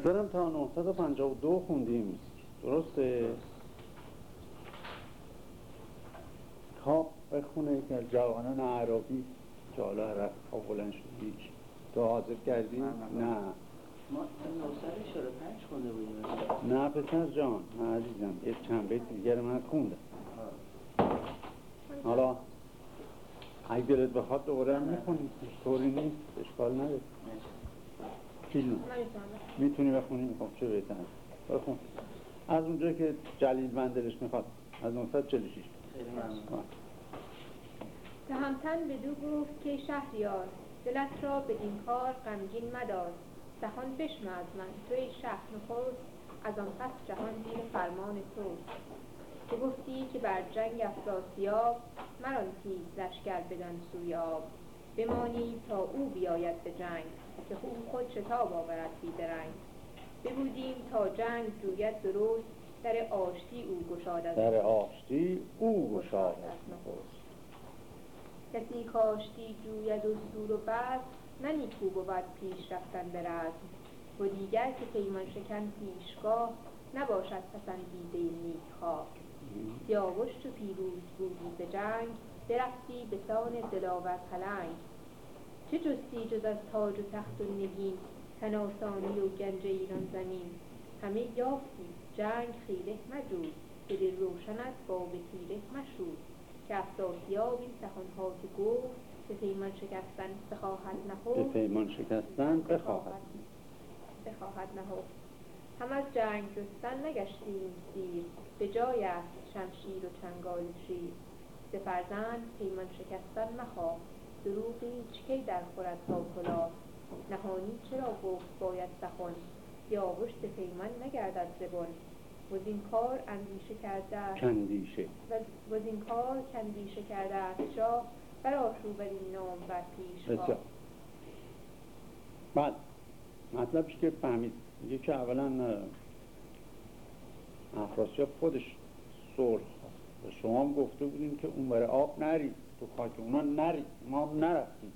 نظرم تا 952 خوندیم. درسته؟ کاب بخونه که از جوانان عربی. که حالا رفت بلند شد. هیچ. تو حاضر کردی؟ نه ما 945 خونده بودیم. نه پسر جان. نه عزیزم. یه چند بیت دیگر من خوندم. حالا اگه دلت بخواد دوباره هم می‌خونی. طوری نیست. اشکال نداره. فیلم. می‌تونی بخونی؟ خب چه بهتر. بخون از اونجا که جلیل من دلش می‌خواد از 946 خیلی ممنون تهمتن به دو گفت که شهریار دلت را به این کار غمگین مدار. دهان بشنو از من توی شهر نخست از آن پس جهان زیر فرمان تو. تو گفتی که بر جنگ افراسیاب مران تیز لشکر بدن سوی آب بمانی تا او بیاید به جنگ. که او خود شتاب آورد بیدرنگ ببودیم تا جنگ جوید درست در آشتی او گشاد از در آشتی او گشاد از نخست. کسی کاشتی جوید و سور و بد نه نیکو بود پیش رفتن به رزم. و دیگر که پیمان شکن پیشگاه نباشد پسندیده نیکخواه سیاوش چو پیروز بودی به جنگ برفتی به سان دلاور پلنگ. چه جستی جز از تاج و تخت و نگین تن آسانی و گنج ایران زمین؟ همه یافتی جنگ خیره مجوی که دل روشنت با به تیره مشود که افراسیاب این سخنها که گفت به پیمان شکستن بخواهد به نهفت پیمان شکستن بخواهد. بخواهد نهفت. هم از جنگ جستن نگشتیم سیر به جای است شمشیر و چنگال شیر. ز فرزند پیمان شکستن مخواه. دروغی چکی در خورد تا کلاه نهانی چرا گفت باید سخن سیاوش ز پیمان نگردد زبن وز این کار اندیشه کرده کندیشه و این کار کندیشه کرده است شاه. بر آشوب این نام بر بسیار. بعد مطلبش که فهمید. میگه که اولا افراسیاب خودش خواست. و شما هم گفته بودیم که اون برای آب نرید. تو خاک اونا نرید ما نرفتیم.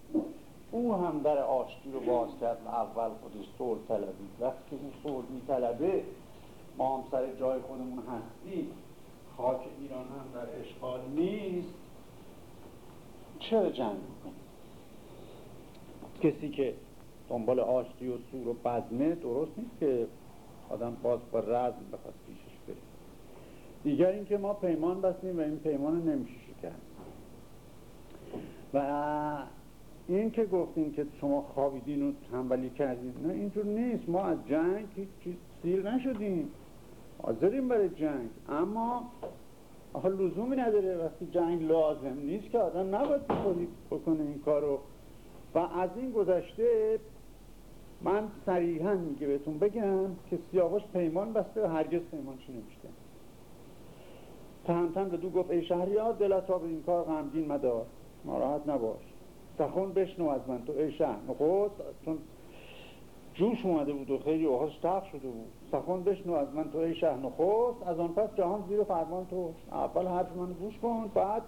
او هم در آشتی رو باز کرد اول خودش صلح طلبید. وقتی که اون صلح میطلبه ما هم سر جای خودمون هستیم. خاک ایران هم در اشغال نیست. چرا جنگ می‌کنیم؟ کسی که دنبال آشتی و سور و بزمه درست نیست که آدم باز با رزم بخواد پیشش بره. دیگر اینکه ما پیمان بستیم و این پیمان نمیشه و این که گفتیم که شما خوابیدین و تنبلی کردین نه اینجور نیست. ما از جنگ هیچ چیز سیر نشدیم. حاضریم برای جنگ. اما آخه لزومی نداره وقتی جنگ لازم نیست که آدم نباید بکنه این کارو. و از این گذشته من صریحا میگه بهتون بگم که سیاوش پیمان بسته و هرگز پیمانش نمیشته تهمتن به دو گفت ای شهریار دلت را به این کار غمگین مدار. ناراحت نباش. سخن بشنو از من تو ای شهر. چون جوش اومده بود و خیلی اوهاش تخت شده بود. سخن بشنو از من تو ای شهر. از آن پس جهان زیر فرمان تو. اول حرف من گوش کن بعد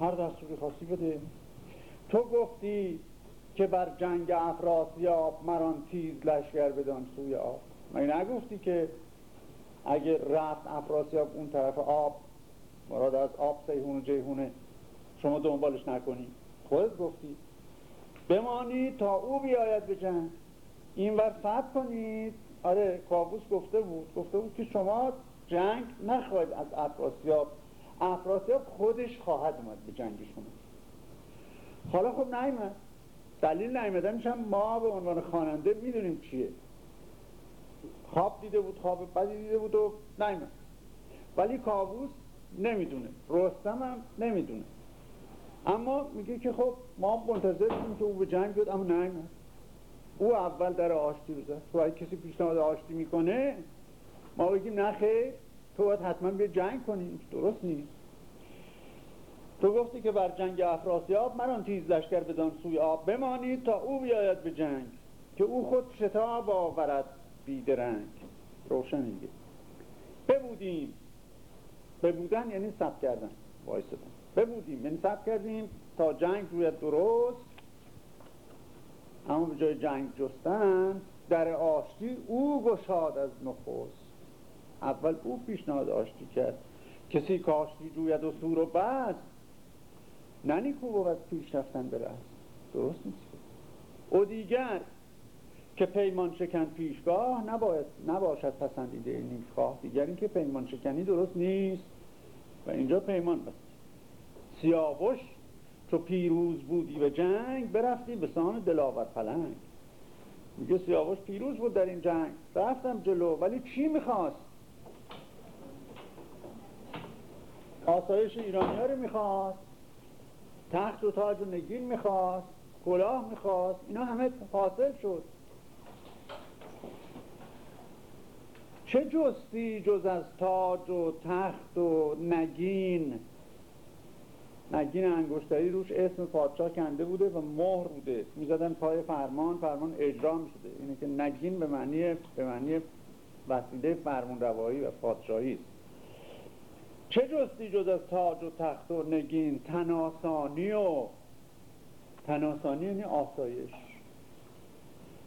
هر دستوری خواستی بده. تو گفتی که بر جنگ افراسیاب مران تیز لشکر بدان سوی آب. مگه نگفتی که اگه رفت افراسیاب اون طرف آب مراد از آب سیهون و جیهونه شما دنبالش نکنی. خودت گفتی. بمانید تا او بیاید به جنگ. این ور صبر کنید. آره کابوس گفته بود. گفته بود که شما جنگ نخواهید از افراسیاب. افراسیاب خودش خواهد اومد به جنگ شما. حالا خب نیمد دلیل نیمدنش هم ما به عنوان خواننده می‌دونیم چیه. خواب دیده بود خواب بدی دیده بود و نیمد ولی کابوس نمی‌دونه. رستم هم نمی‌دونه. اما میگه که خب ما منتظر بودیم که او به جنگ بیاد اما نیمد او اول در آشتی رو زد اگه کسی پیشنهاد آشتی می‌کنه ما بگیم نه خیر تو باید حتما بیا جنگ کنی. درست نیست. تو گفتی که بر جنگ افراسیاب من آن تیز لشکر بدان سوی آب بمانید تا او بیاید به جنگ که او خود شتاب آورد بیدرنگ. روشن میگه. ببودیم. ببودن یعنی سب کردن. وایستدن ببودیم یعنی سب کردیم تا جنگ روی درست. اما به جای جنگ جستن در آشتی او گشاد از نخست. اول او پیشنهاد آشتی کرد. کسی کاشتی جوید و سور و بس نه نیکو بود پیش رفتن به درست نیست. او دیگر که پیمان شکن پیشگاه نباید نباشد پسندیده این خواه دیگر این که پیمان شکنی درست نیست. و اینجا پیمان بست. سیاوش تو پیروز بودی به جنگ برفتی به سان دلاور پلنگ. میگه سیاوش پیروز بود در این جنگ. رفتم جلو ولی چی می‌خواست؟ آسایش ایرانی ها رو می‌خواست. تخت و تاج و نگین می‌خواست. کلاه می‌خواست. اینا همه حاصل شد. چه جستی جز از تاج و تخت و نگین؟ نگین انگشتری روش اسم پادشاه کنده بوده و مهر بوده. می‌زدن پای فرمان فرمان اجرا می‌شده. اینه که نگین به معنی به معنی وسیله فرمان روایی و پادشاهی است. چه جستی جز از تاج و تخت و نگین؟ تناسانی و تناسانی یعنی آسایش.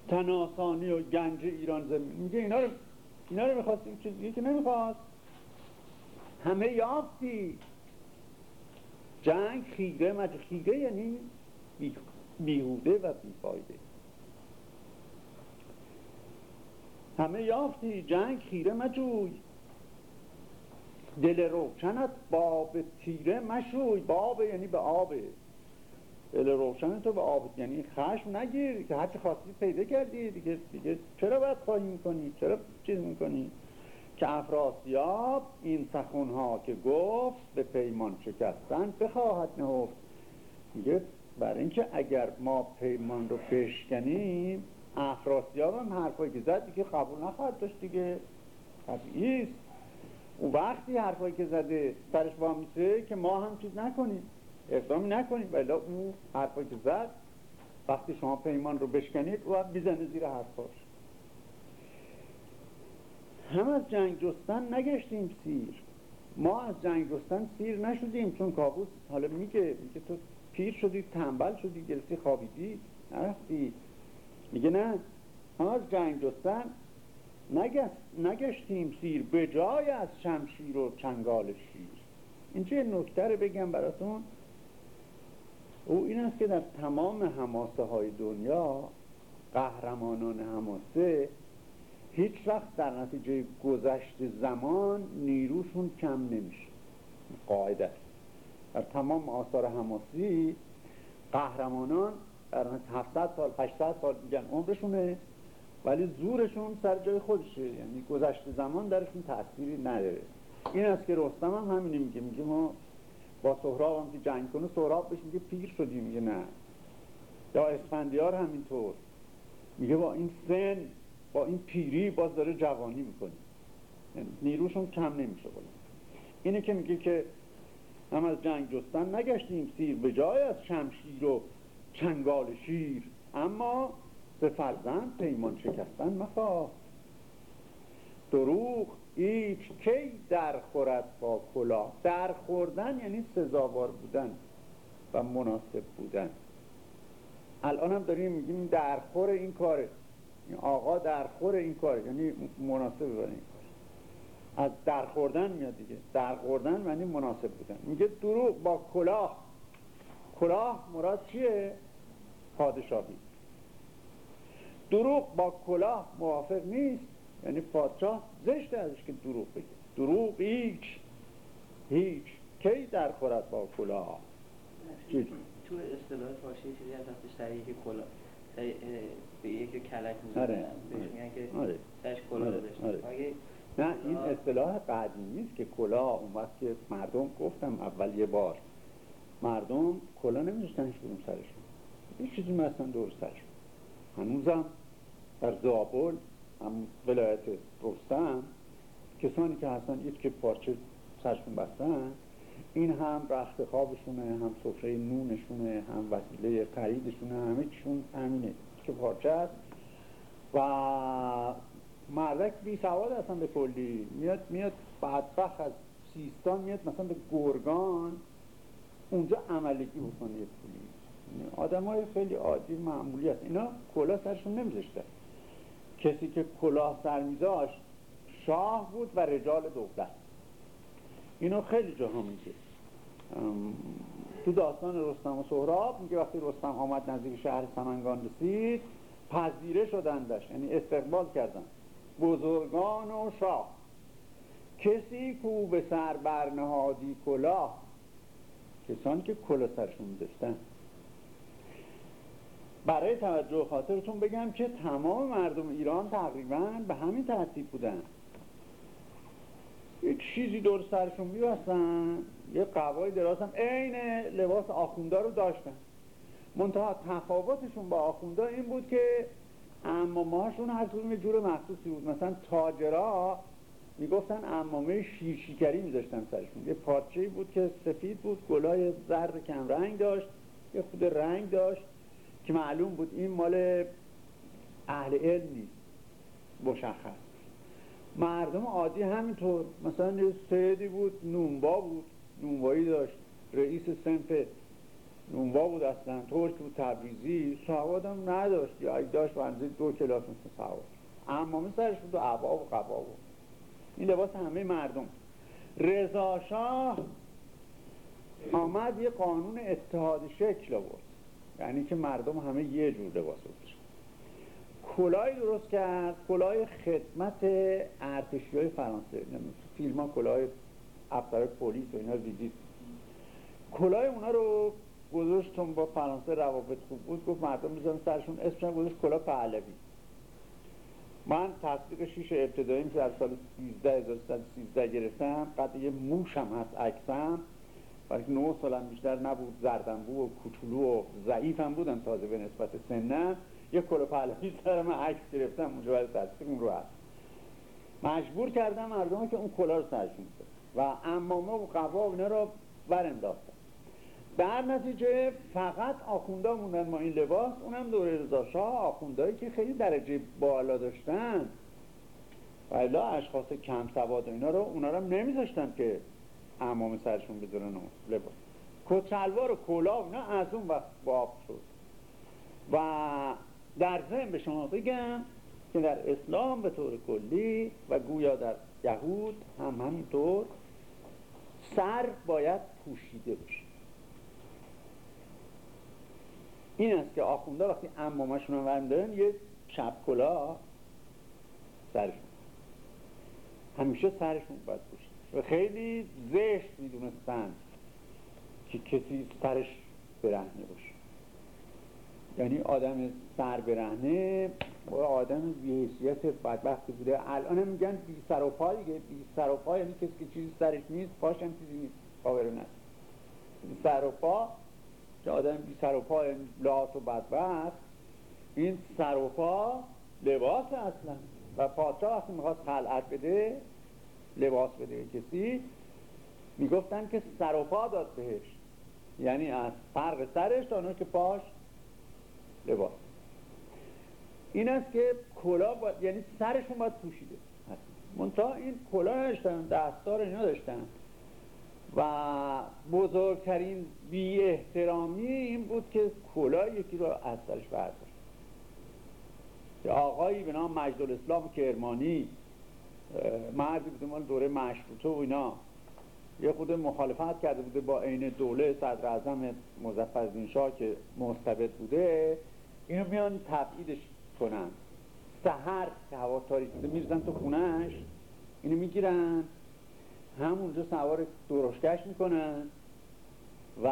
تناسانی و گنج ایران زمین. میگه اینا رو اینا رو می‌خواستی چیزی که نمی‌خواست. همه یافتی. جنگ خیره مجه خیره یعنی بیهوده و بیفایده. همه یافتی. جنگ خیره مجوی. دل روشنت باب تیره مشوی. باب یعنی به آب. دل روشن تو به آب. یعنی خشم نگیر. که هرچی خواستی پیدا کردی. دیگه, دیگه چرا باید خواهی می‌کنی؟ چرا چیز می‌کنی؟ که افراسیاب این سخونها که گفت به پیمان شکستن بخواهد نهفت. میگه برای اینکه اگر ما پیمان رو بشکنیم افراسیاب هم حرفایی که زد دیگه قبول نخواهد داشت دیگه. طبیعی اون وقتی حرفایی که زده سرش با میشه که ما هم چیز نکنیم اقدامی نکنیم. ولی او حرفایی که زد وقتی شما پیمان رو بشکنید او هم زیر حرفاش. هم از جنگ جستن نگشتیم سیر. ما از جنگ جستن سیر نشدیم چون کابوس حالا میگه میگه تو پیر شدی تنبل شدی گرفتی خوابیدی نرفتی. میگه نه هم از جنگ جستن نگشتیم سیر به جای از شمشیر و چنگال شیر. اینجا یه نکته رو بگم براتون؟ او این است که در تمام حماسه های دنیا قهرمانان حماسه هیچ وقت در نتیجه گذشت زمان نیروشون کم نمیشه. قاعده. در تمام آثار حماسی قهرمانان در 700 سال 800 سال میگن عمرشونه ولی زورشون سر جای خودشه. یعنی گذشت زمان درشون تأثیری نداره. این است که رستم هم همینی میگه. میگه ما با سهراب هم که جنگ کنه سهراب بهش میگه پیر شدی. میگه نه. یا اسفندیار همینطور. میگه با این سن با این پیری باز داره جوانی می‌کنه. یعنی نیروشون کم نمیشه بله. اینه که میگه که هم از جنگ جستن نگشتیم سیر به جای از شمشیر و چنگال شیر اما به فرزند پیمان شکستن مخواه دروغ هیچ کی در خورد با کلا. در خوردن یعنی سزاوار بودن و مناسب بودن. الان هم داریم میگیم درخور این کاره. این آقا درخور این کاره یعنی مناسب بودن این کار. از درخوردن میاد دیگه. درخوردن یعنی مناسب بودن. میگه دروغ با کلاه. کلاه مراد چیه؟ پادشاهی. دروغ با کلاه موافق نیست. یعنی پادشاه زشته ازش که دروغ بگه. دروغ هیچ. هیچ. کی در خورد با کلاه؟ تو اصطلاح فارسی چیزی از در کلاه. به یکی کلک می‌زنن آره. میگن که آره. سرش کلاه آره. آره. نه این اصطلاح قدیمی است که کلاه اون وقت که مردم گفتم اول یه بار مردم کلاه نمیذاشتنش برون سرشون یه چیزی مثلا دور سرشون هنوزم در زابل هم ولایت رستم کسانی که هستن یک که پارچه سرشون بستن این هم رخت خوابشونه هم سفره نونشونه هم وسیله خریدشونه همه چون همینه که پارچه است. و مردک بی سواد هستن به کلی. میاد میاد بدبخ از سیستان میاد مثلا به گرگان. اونجا عملگی بکنه یه پولی. آدم های خیلی عادی معمولی هست. اینا کلا سرشون نمیذاشتن کسی که کلاه سر میذاشت شاه بود و رجال دولت. اینو خیلی جاها میگه. تو داستان رستم و سهراب میگه وقتی رستم آمد نزدیک شهر سمنگان رسید پذیره شدندش یعنی استقبال کردن. بزرگان و شاه. کسی کو به سر برنهادی کلاه؟ کسانی که کلا سرشون داشتن. برای توجه خاطرتون بگم که تمام مردم ایران تقریبا به همین ترتیب بودن. یک چیزی دور سرشون میبستن. یه قوای دراز هم عین لباس آخونده رو داشتن. منتها تفاوتشون با آخونده این بود که امامهاشون هر کدوم یه جور مخصوصی بود. مثلا تاجرا می‌گفتن امامه شیرشیکری میذاشتن سرشون. یه پارچه بود که سفید بود گلای زرد کم رنگ داشت یه خود رنگ داشت که معلوم بود این مال اهل علم نیست مشخص. مردم عادی همینطور. مثلا یه سیدی بود نونبا بود. نونبایی داشت رئیس سنف نونبا بود اصلا ترک بود تبریزی سواد هم نداشت. یا اگه داشت بنزید دو کلاس مثل سواد. امامه سرش بود و عبا و قبا بود. این لباس همه مردم. رضا شاه آمد یه قانون اتحاد شکل آورد. یعنی که مردم همه یه جور لباس بودشن کلاه درست کرد کلاه خدمت ارتشی های فرانسه فیلم ها کلاه افسر پلیس و اینا دیدید کلاه اونا رو گذاشتم با فرانسه روابط خوب بود. گفت مردم میزن سرشون اسمشون گذاشت کلاه پهلوی من تصدیق شیش ابتدایی در سال 13 گرفتم. قد یه موشم هست عکسم. ولی نه سالم بیشتر نبود. زردنبو و کوچولو و ضعیفم بودم تازه به نسبت سنم یه کلو پهلوی سر من عکس گرفتم. اونجا برای تصدیق اون رو هست. مجبور کردم مردم که اون کلا رو سرشون و امامه و قبا اینا رو برانداختم در نتیجه فقط آخونده موندن ما این لباس اونم دوره رضا شاه که خیلی درجه بالا داشتن. و اشخاص کم سواد اینا رو اونا رو نمیذاشتن که امام سرشون بذارن لباس. کچلوار و کلاه اینا از اون وقت باب شد. و در ذهن به شما بگم که در اسلام به طور کلی و گویا در یهود هم همینطور سر باید پوشیده باشه. این است که آخونده وقتی امامشون رو دارن یه چپ کلا سرشون. همیشه سرشون باید پوشید و خیلی زشت می‌دونستن که کسی سرش برهنه باشه. یعنی آدم سر برهنه آدم بیهیسیت بدبختی بوده. الان میگن بی سر و پا دیگه. بی سر و پا یعنی کسی که چیزی سرش نیست پاش هم چیزی نیست. پاوره نه. سر و پا که آدم بی سر و پا یعنی لات و بدبخت. این سر و پا لباس اصلا. و پادشاه وقتی می‌خواست خلعت بده لباس بده کسی می‌گفتن که سر و پا داد بهش. یعنی از فرق سرش تا که پاش لباس. این است که کلا باید یعنی سرشون باید پوشیده. منتها این کلا نداشتن دستار اینا داشتن و بزرگترین بی احترامی این بود که کلا یکی رو از سرش برداشت. که آقایی به نام مجد الاسلام کرمانی مردی بوده مال دوره مشروطه و اینا. یه خود مخالفت کرده بوده با عین دوله صدر اعظم مظفرالدین شاه که مستبد بوده. اینو میان تبعیدش کنن سهر که هوا تاریک بوده میرزن تو خونهش اینو می‌گیرن. همونجا سوار درشکش می‌کنن و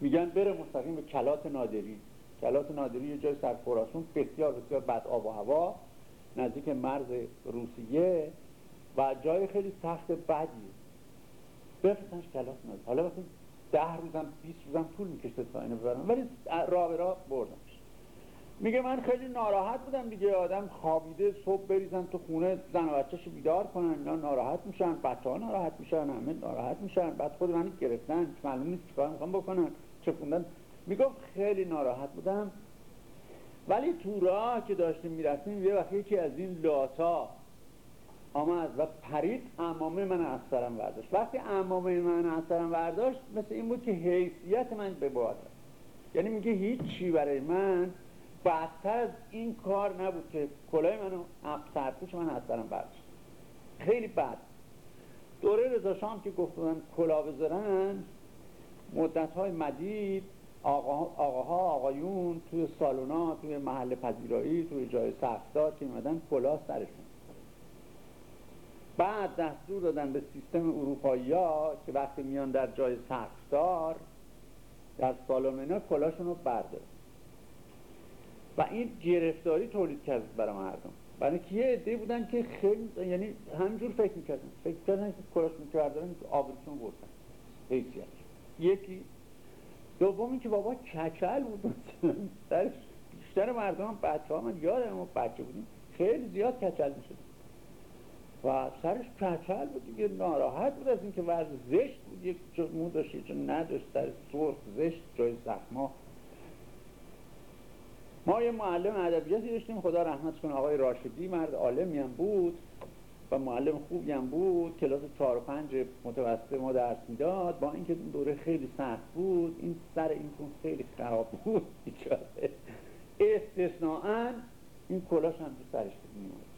میگن بره مستقیم به کلات نادری. کلات نادری یه جای سرخوراسون بسیار بسیار بد آب و هوا نزدیک مرز روسیه و جای خیلی سخت بدی بفرستنش کلاس نادری. حالا وقتی ده روزم بیست روزم طول میکشته تا اینو ببرم ولی راه به راه بردمش میگه من خیلی ناراحت بودم دیگه. آدم خوابیده صبح بریزن تو خونه زن و بچه‌شو بیدار کنن. اینا ناراحت میشن بچه ها ناراحت میشن همه ناراحت میشن. بعد خود من گرفتن. معلوم نیست چیکار می‌خوام بکنن. چه خوندن. می‌گفت خیلی ناراحت بودم. ولی تو راه که داشتیم می‌رفتیم یه وقتی یکی از این لاتا آمد و پرید امامه من از سرم برداشت. وقتی امامه من از سرم برداشت مثل این بود که حیثیت من به باد یعنی میگه هیچ چی برای من بدتر از این کار نبود که کلاه منو سرپوش من از سرم برداشت. خیلی بد. دوره رضا شام که گفت بودن کلاه بذارن مدت های مدید آقاها آقایون توی سالونا توی محل پذیرایی توی جای سختار که میمدن کلاه سرشون. بعد دستور دادن به سیستم اروپایی ها که وقتی میان در جای سختار در سالن اینا کلاشون رو بردار و این گرفتاری تولید کرد برای مردم. برای که یه عده بودن که خیلی یعنی همجور فکر می‌کردن. فکر کردن که کلاشون که بردارن آبروشون بردن. حیثیت یکی. دومی که بابا کچل بود. بیشتر مردم هم بچه من یادم ما بچه بودیم. خیلی زیاد کچل می‌شد. و سرش کچل بود دیگه ناراحت بود از اینکه ورز زشت بود. یک مو داشت یک نداشت. سر سرخ زشت جای زخما. ما یه معلم ادبیاتی داشتیم خدا رحمت کنه آقای راشدی مرد عالمی هم بود و معلم خوبی هم بود. کلاس چهار و پنج متوسط ما درس می‌داد. با اینکه دوره خیلی سخت بود این سر این کن خیلی خراب بود بیچاره. استثناءا این کلاش هم تو سرش میومد.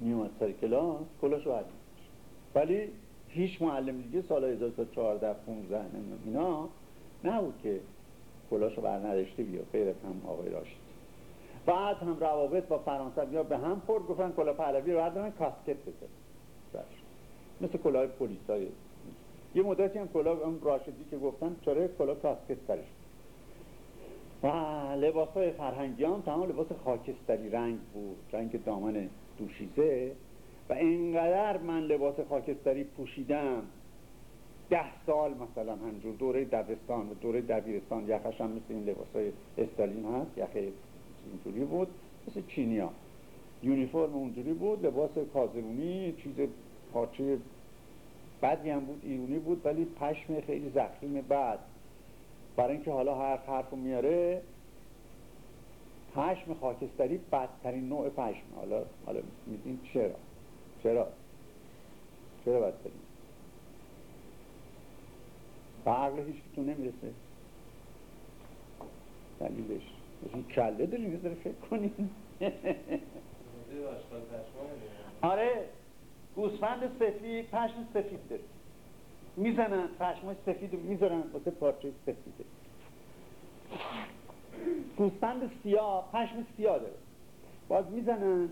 میومد سر کلاس کلاش رو ولی هیچ معلم دیگه سال 14 15 اینا نبود که کلاش رو بر نداشته بیا غیر هم آقای راشد. بعد هم روابط با فرانسه یا به هم خورد گفتن کلاه پهلوی رو بردارن کاسکت بزن مثل کلاه های یه مدتی هم کلاه اون راشدی که گفتن چرا کلاه کاسکت سرش و لباس های فرهنگی هم تمام لباس خاکستری رنگ بود رنگ دامن دوشیزه. و اینقدر من لباس خاکستری پوشیدم ده سال مثلا همجور دوره دبستان و دوره دبیرستان یخش هم مثل این لباس های استالین هست یخه اینجوری بود مثل چینیا. یونیفرم اونجوری بود لباس کازرونی چیز پارچه بدی هم بود ایرونی بود ولی پشم خیلی زخیم بعد برای اینکه حالا هر حرف رو میاره پشم خاکستری بدترین نوع پشم. حالا حالا میدین چرا؟ چرا؟ چرا بدترین؟ به عقل هیچ تو نمی‌رسه دلیلش این کله داریم یه فکر کنیم آره گوسفند سفید پشم سفید داره. می‌زنن پشمای سفید رو می‌ذارن واسه پارچه سفیده گوسفند سیاه پشم سیاه داره. باز می‌زنن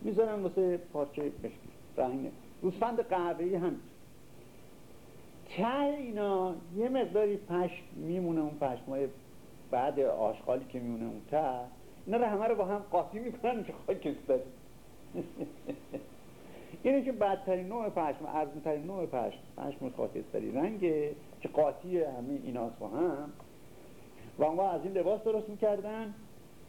می‌ذارن واسه پارچه بشکی رنگه گوسفند قهوه‌ای هم ته اینا یه مقداری پشم میمونه اون پشمای بعد آشغالی که میونه اون ته. اینا رو همه رو با هم قاطی می‌کنن که خاکستری اینه که بدترین نوع پشم ارزونترین نوع پشم پشم خاکستری رنگه که قاطی همه ایناست با هم. و ما از این لباس درست می‌کردن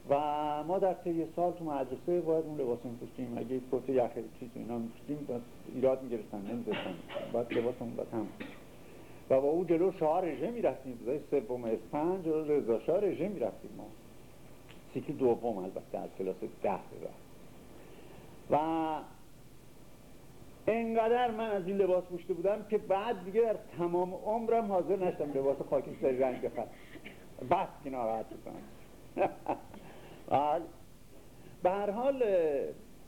و ما در طی سال تو مدرسه باید اون لباس میپوشیم اگه کت یخ چیز اینا میپوشیم ایراد می‌گرفتن باید لباسمون باید هم و با او جلو شاه رژه می‌رفتیم. روزای سوم اسفند جلو رضا شاه رژه می‌رفتیم ما. سیکل دوم البته از کلاس ده و انقدر من از این لباس پوشته بودم که بعد دیگه در تمام عمرم حاضر نشدم لباس خاکستری رنگ بخرم. بس که ناراحت بودم به هر حال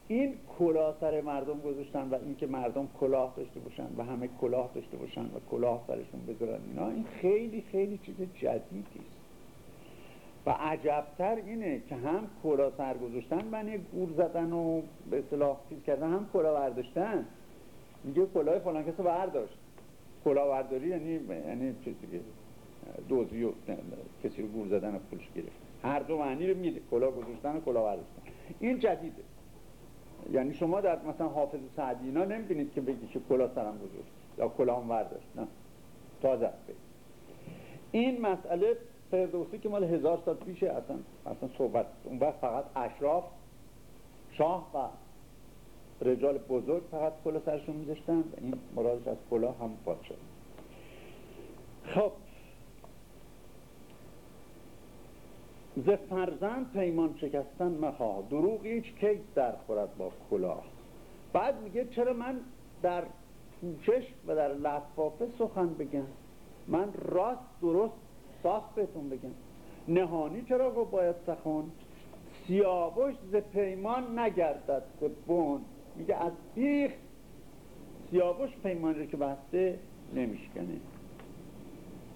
این کلاه سر مردم گذاشتن و اینکه مردم کلاه داشته باشن و همه کلاه داشته باشن و کلاه سرشون بذارن اینا این خیلی خیلی چیز جدیدی است. و عجبتر اینه که هم کلاه سر گذاشتن من گور زدن و به اصطلاح چیز کردن هم کلاه برداشتن. میگه کلاه فلان کسی برداشت. کلاه برداری یعنی یعنی چیز دیگه دوزی و کسی رو گور زدن و پولش گرفت. هر دو معنی رو میده کلاه گذاشتن و کلاه برداشتن. این جدیده. یعنی شما در مثلا حافظ سعدی اینا نمی‌بینید که بگی که کلا سرم گذاشت یا کلا هم ورداشت نه. تازه این مسئله فردوسی که مال هزار سال پیشه اصلا اصلا صحبت اون وقت فقط اشراف شاه و رجال بزرگ فقط کلا سرشون میذاشتن و این مرادش از کلا هم پادشاه خب ز فرزند پیمان شکستن مخواه دروغ هیچ کی در خورد با کلاه. بعد میگه چرا من در پوشش و در لفافه سخن بگم؟ من راست درست صاف بهتون بگم. نهانی چرا گفت باید سخن؟ سیاوش ز پیمان نگردد ز بون میگه از بیخ سیاوش پیمان رو که بسته نمیشکنه.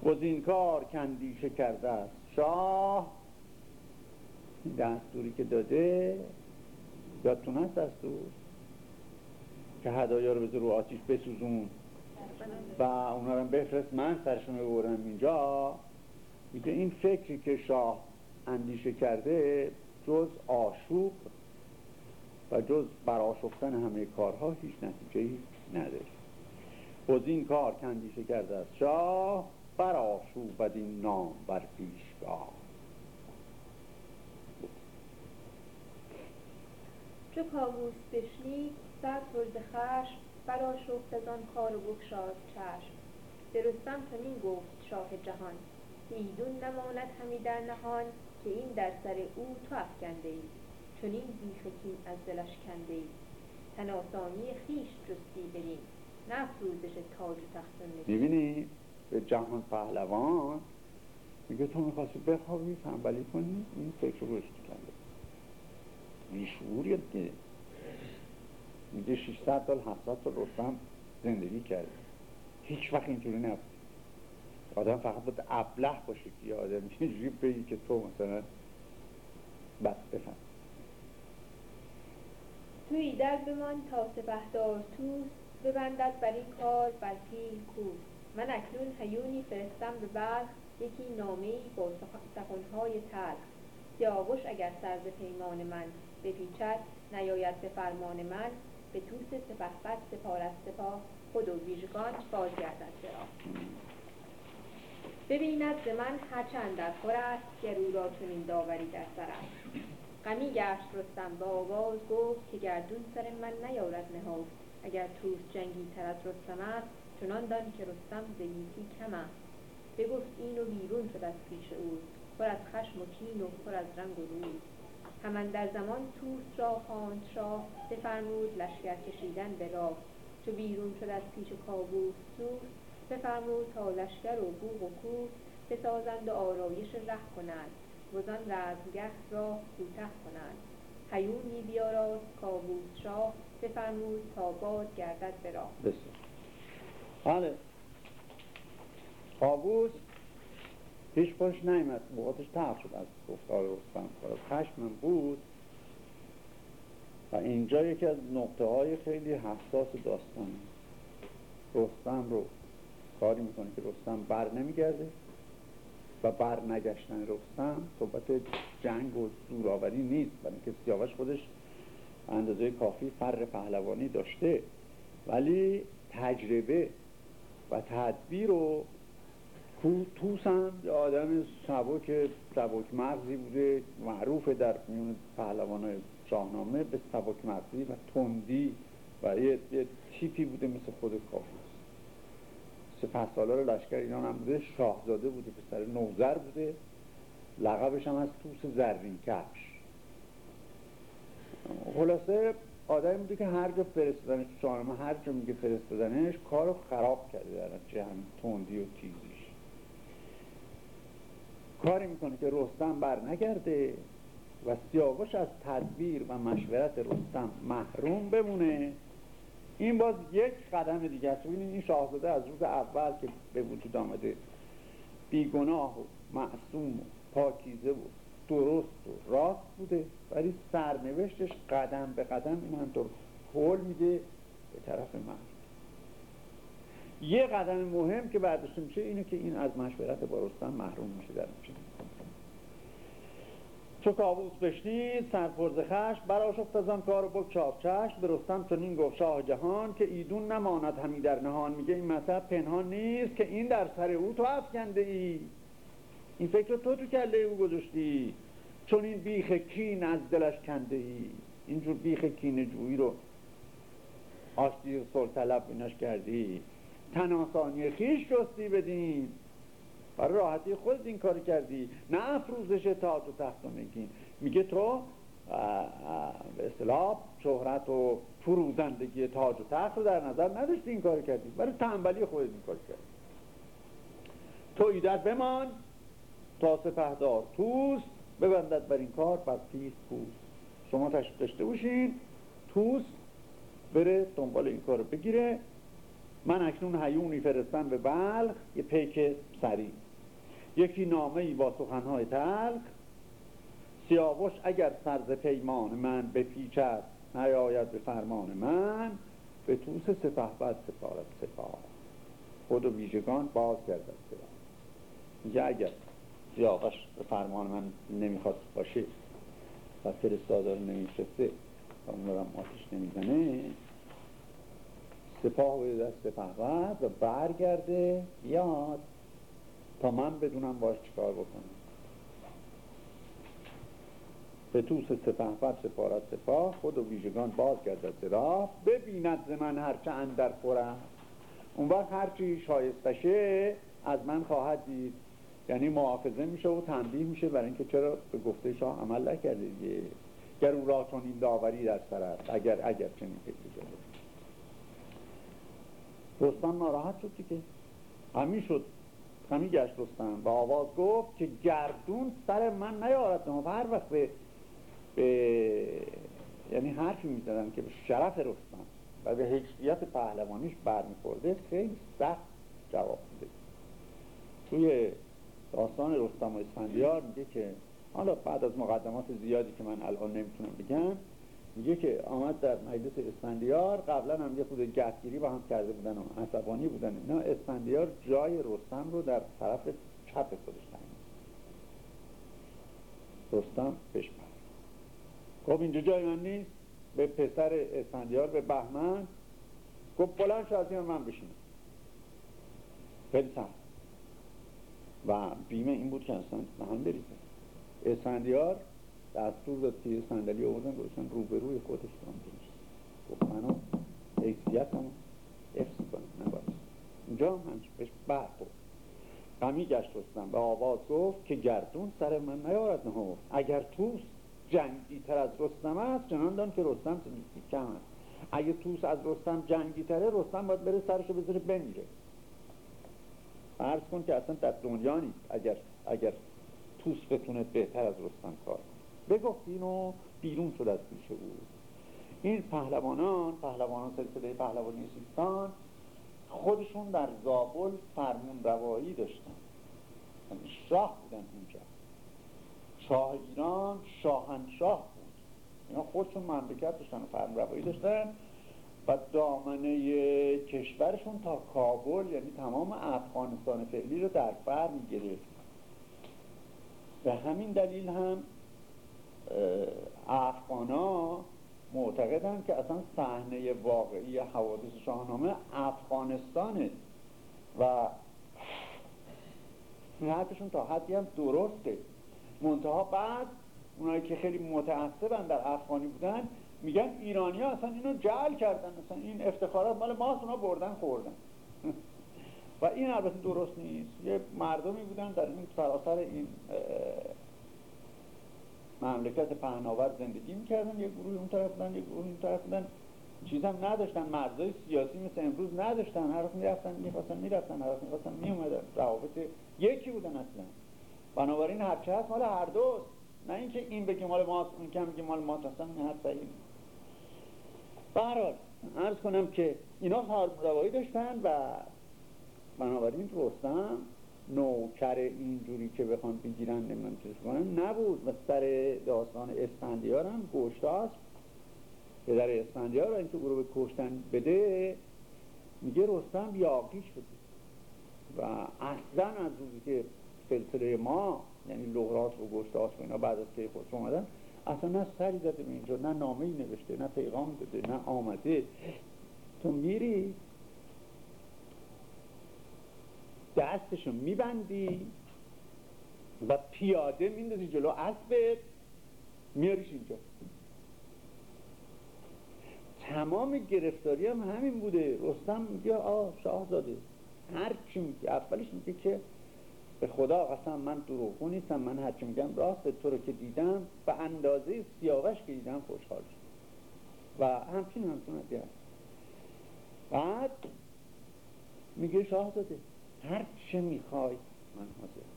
و این کار کندیشه کرده است. شاه دستوری که داده یادتون هست دستور؟ که هدایا رو بذار رو آتیش بسوزون. و اونا رو بفرست من سرشون ببرم اینجا. میگه این فکری که شاه اندیشه کرده جز آشوب و جز براشفتن همه کارها هیچ نتیجه نداره. از این کار که اندیشه کرده است شاه براشوبد این نام بر پیشگاه. چو کاووس بشنید سر پرز خشم برآشفت از آن کار و بگشاد چشم. به چنین گفت شاه جهان ایدون نماند همی در نهان که این در سر او تو افکنده ای. چنین بیخ از دلش کنده ای. تن آسانی خویش جستی بریم نه افروزش تاج و تخت می‌بینی؟ به جهان پهلوان. میگه تو می‌خواستی بخوابی تنبلی کنی؟ این فکر رو بیشعوریت که میگه 600 سال 700 سال رستم زندگی کرده هیچ وقت اینجوری نبود. آدم فقط باید ابله باشه که آدم اینجوری بگی که تو مثلا بس بفهم. توی در بمان تا سپهدار توس ببندد بر این کار بر پیل کوس من اکنون هیونی فرستم به بلخ یکی نامه با سخنهای تلخ. سیاوش اگر سرز پیمان من بپیچد نیاید به فرمان من به توس سپهبد سپارت سپاه خود و ویژگان بازگردد چرا ببیند ز من هرچند در خور است گرو را چنین داوری در سر است. غمی گشت رستم با آواز گفت که گردون سر من نیارد نهاد اگر توس جنگی تر از رستم است چنان دان که رستم ز کم است. بگفت این و بیرون شد از پیش او پر از خشم و کین و پر از رنگ و روی. همان در زمان توس را خواند شاه بفرمود لشکر کشیدن به راه. چو بیرون شد از پیش کاووس سوس بفرمود تا لشکر و بوغ و کوس بسازند و آرایش ره کنند. وزان رزمگه را کوته کنند. هیونی بیاراست کاووس شاه بفرمود تا باد گردد به راه. بله. کاووس هیچ خوش نیمد موقعاتش تحق شد. از گفتار رستم خشم بود. و اینجا یکی از نقطه های خیلی حساس داستان. رستم رو کاری می‌کنه که رستم بر نمیگرده و بر نگشتن رستم صحبت جنگ و زوراوری نیست. برای اینکه سیاوش خودش اندازه کافی فر پهلوانی داشته. ولی تجربه و تدبیر و توس هم آدم سبک سبک مغزی بوده معروف در میون پهلوان شاهنامه به سبک مغزی و تندی و یه, یه تیپی بوده مثل خود کافی. سپه سالار لشکر ایران هم بوده شاهزاده بوده پسر نوزر بوده. لقبش هم از توس زرین کفش. خلاصه آدمی بوده که هر جا فرستادنش شاهنامه هر جا میگه فرستادنش کارو خراب کرده در چه هم تندی و تیزیش کاری می‌کنه که رستم بر نگرده و سیاوش از تدبیر و مشورت رستم محروم بمونه. این باز یک قدم دیگه است. این شاهزاده از روز اول که به وجود آمده بیگناه و معصوم و پاکیزه و درست و راست بوده ولی سرنوشتش قدم به قدم این هم کل میده به طرف من یه قدم مهم که برداشته میشه اینه که این از مشورت با محروم میشه در میشه چو کابوس بشنید سرپرز خش براشفت از آن کار بک چاپ چشم به رستم چنین گفت شاه جهان که ایدون نماند همی در نهان. میگه این مطلب پنهان نیست که این در سر او تو افکنده ای. این فکر تو تو کله او گذاشتی. چون این بیخ کین از دلش کنده ای. اینجور بیخ کین جویی رو آشتی سلطلب ایناش کردی. تناسانی خیش جستی بدین. برای راحتی خود این کار کردی. نه افروزش تاج و تخت و نگین. میگه تو به اصطلاح شهرت و فروزندگی تاج و تخت رو در نظر نداشتی این کار کردی. برای تنبلی خود این کار کردی. تو ایدت بمان. تا سپهدار توس ببندد بر این کار. بر پیس پوست. شما تشریف داشته باشین. توس بره دنبال این کار بگیره. من اکنون هیونی فرستم به بلخ یه پیک سری یکی نامه ای با سخنهای تلخ سیاوش اگر سرز پیمان من بپیچد نیاید به فرمان من به توس سپه بد سپارت سپاه. خود و ویژگان باز گردد سپاه. میگه اگر سیاوش به فرمان من نمی‌خواست باشه و فرستادار نمیفرسته. و اون آتش نمی‌زنه. سپاه به دست سپهبد و برگرده بیاد تا من بدونم باش چیکار بکنم. به توس سپهبد سپارت سپاه خود و ویژگان باز گردد راه ببیند ز من هرچه اندر خورم اون وقت هرچی شایستشه از من خواهد دید. یعنی محافظه میشه و تنبیه میشه برای اینکه چرا به گفته شاه عمل نکرده دیگه. گر اون را این داوری در سر اگر اگر چنین فکر جلو رستم ناراحت شد دیگه. همین شد. همین گشت رستم و آواز گفت که گردون سر من نیارد. ما هر وقت به, به یعنی حرفی می‌زدن که به شرف رستم و به حیثیت پهلوانیش برمیخورده خیلی سخت جواب میده. توی داستان رستم و اسفندیار میگه که حالا بعد از مقدمات زیادی که من الان نمی‌تونم بگم میگه که آمد در مجلس اسفندیار قبلا هم یه خود گهگیری با هم کرده بودن و عصبانی بودن اینا. اسفندیار جای رستم رو در طرف چپ خودش تعیین رستم بشمر گفت اینجا جای من نیست. به پسر اسفندیار به بهمن. گفت بلند شو من بشینم. خیلی سخت. و بیمه این بود که اصلا به هم بریزه. اسفندیار دستور داد که صندلی آوردن گذاشتن روبروی خودش رو گفت منو هم حفظ کنم نباید اینجا هم همچه بهش برخورد غمی گشت رستم به آواز گفت که گردون سر من نیارد نه اگر توس جنگی تر از رستم است چنان دان که رستم کم است. اگه توس از رستم جنگی تره رستم باید بره سرشو بذاره بمیره. عرض کن که اصلا در دنیا نیست اگر, اگر توس بتونه بهتر از رستم کار بگفت اینو بیرون شد از پیش او. این پهلوانان پهلوانان سلسله پهلوانی سیستان خودشون در زابل فرمون روایی داشتن. یعنی شاه بودن اونجا شاه ایران شاهنشاه بود. اینا خودشون مملکت داشتن و فرمون روایی داشتن و دامنه کشورشون تا کابل یعنی تمام افغانستان فعلی رو در بر می‌گرفت. به همین دلیل هم افغانا معتقدن که اصلا صحنه واقعی حوادث شاهنامه افغانستانه. و حرفشون تا حدی هم درسته. منتها بعد اونایی که خیلی متعصبن در افغانی بودن میگن ایرانی ها اصلا اینو جعل کردن. اصلا این افتخارات مال ماست اونا بردن خوردن. و این البته درست نیست. یه مردمی بودن در این سراسر این مملکت پهناور زندگی می‌کردن یه گروه اون طرف بودن یه گروه اون طرف بودن. چیز هم نداشتن مرزای سیاسی مثل امروز نداشتن. هر وقت می‌رفتن می‌خواستن می‌رفتن هر وقت می‌خواستن میومدن روابط یکی بودن اصلا. بنابراین هرچه هست مال هر دوست. نه اینکه این بگه مال ماست اون کم بگه مال ماست اصلا این حد صحیح برحال عرض کنم که اینا هار روایی داشتن و بنابراین رستم نوکر اینجوری که بخوان بگیرن نمی‌دونم چیز کنن. نبود. و سر داستان اسفندیار هم گشتاس پدر اسفندیار اینکه گروه کشتن بده میگه رستم یاقی شده. و اصلا از روزی که سلسله ما یعنی لغرات و گشتاس و اینا بعد از که خود اومدن اصلا نه سری زده به اینجا نه نامه نوشته نه پیغام داده نه آمده. تو میری دستشو میبندی و پیاده میندازی جلو. اسبت میاریش اینجا. تمام گرفتاری هم همین بوده. رستم میگه آه شاهزاده. هر چی میگه اولش میگه که به خدا قسم من دروغگو نیستم. من هرچی میگم راست تو رو که دیدم به اندازه سیاوش که دیدم خوشحال شد. و همچین همچین هست بعد میگه شاهزاده هر چه می‌خوای من حاضر.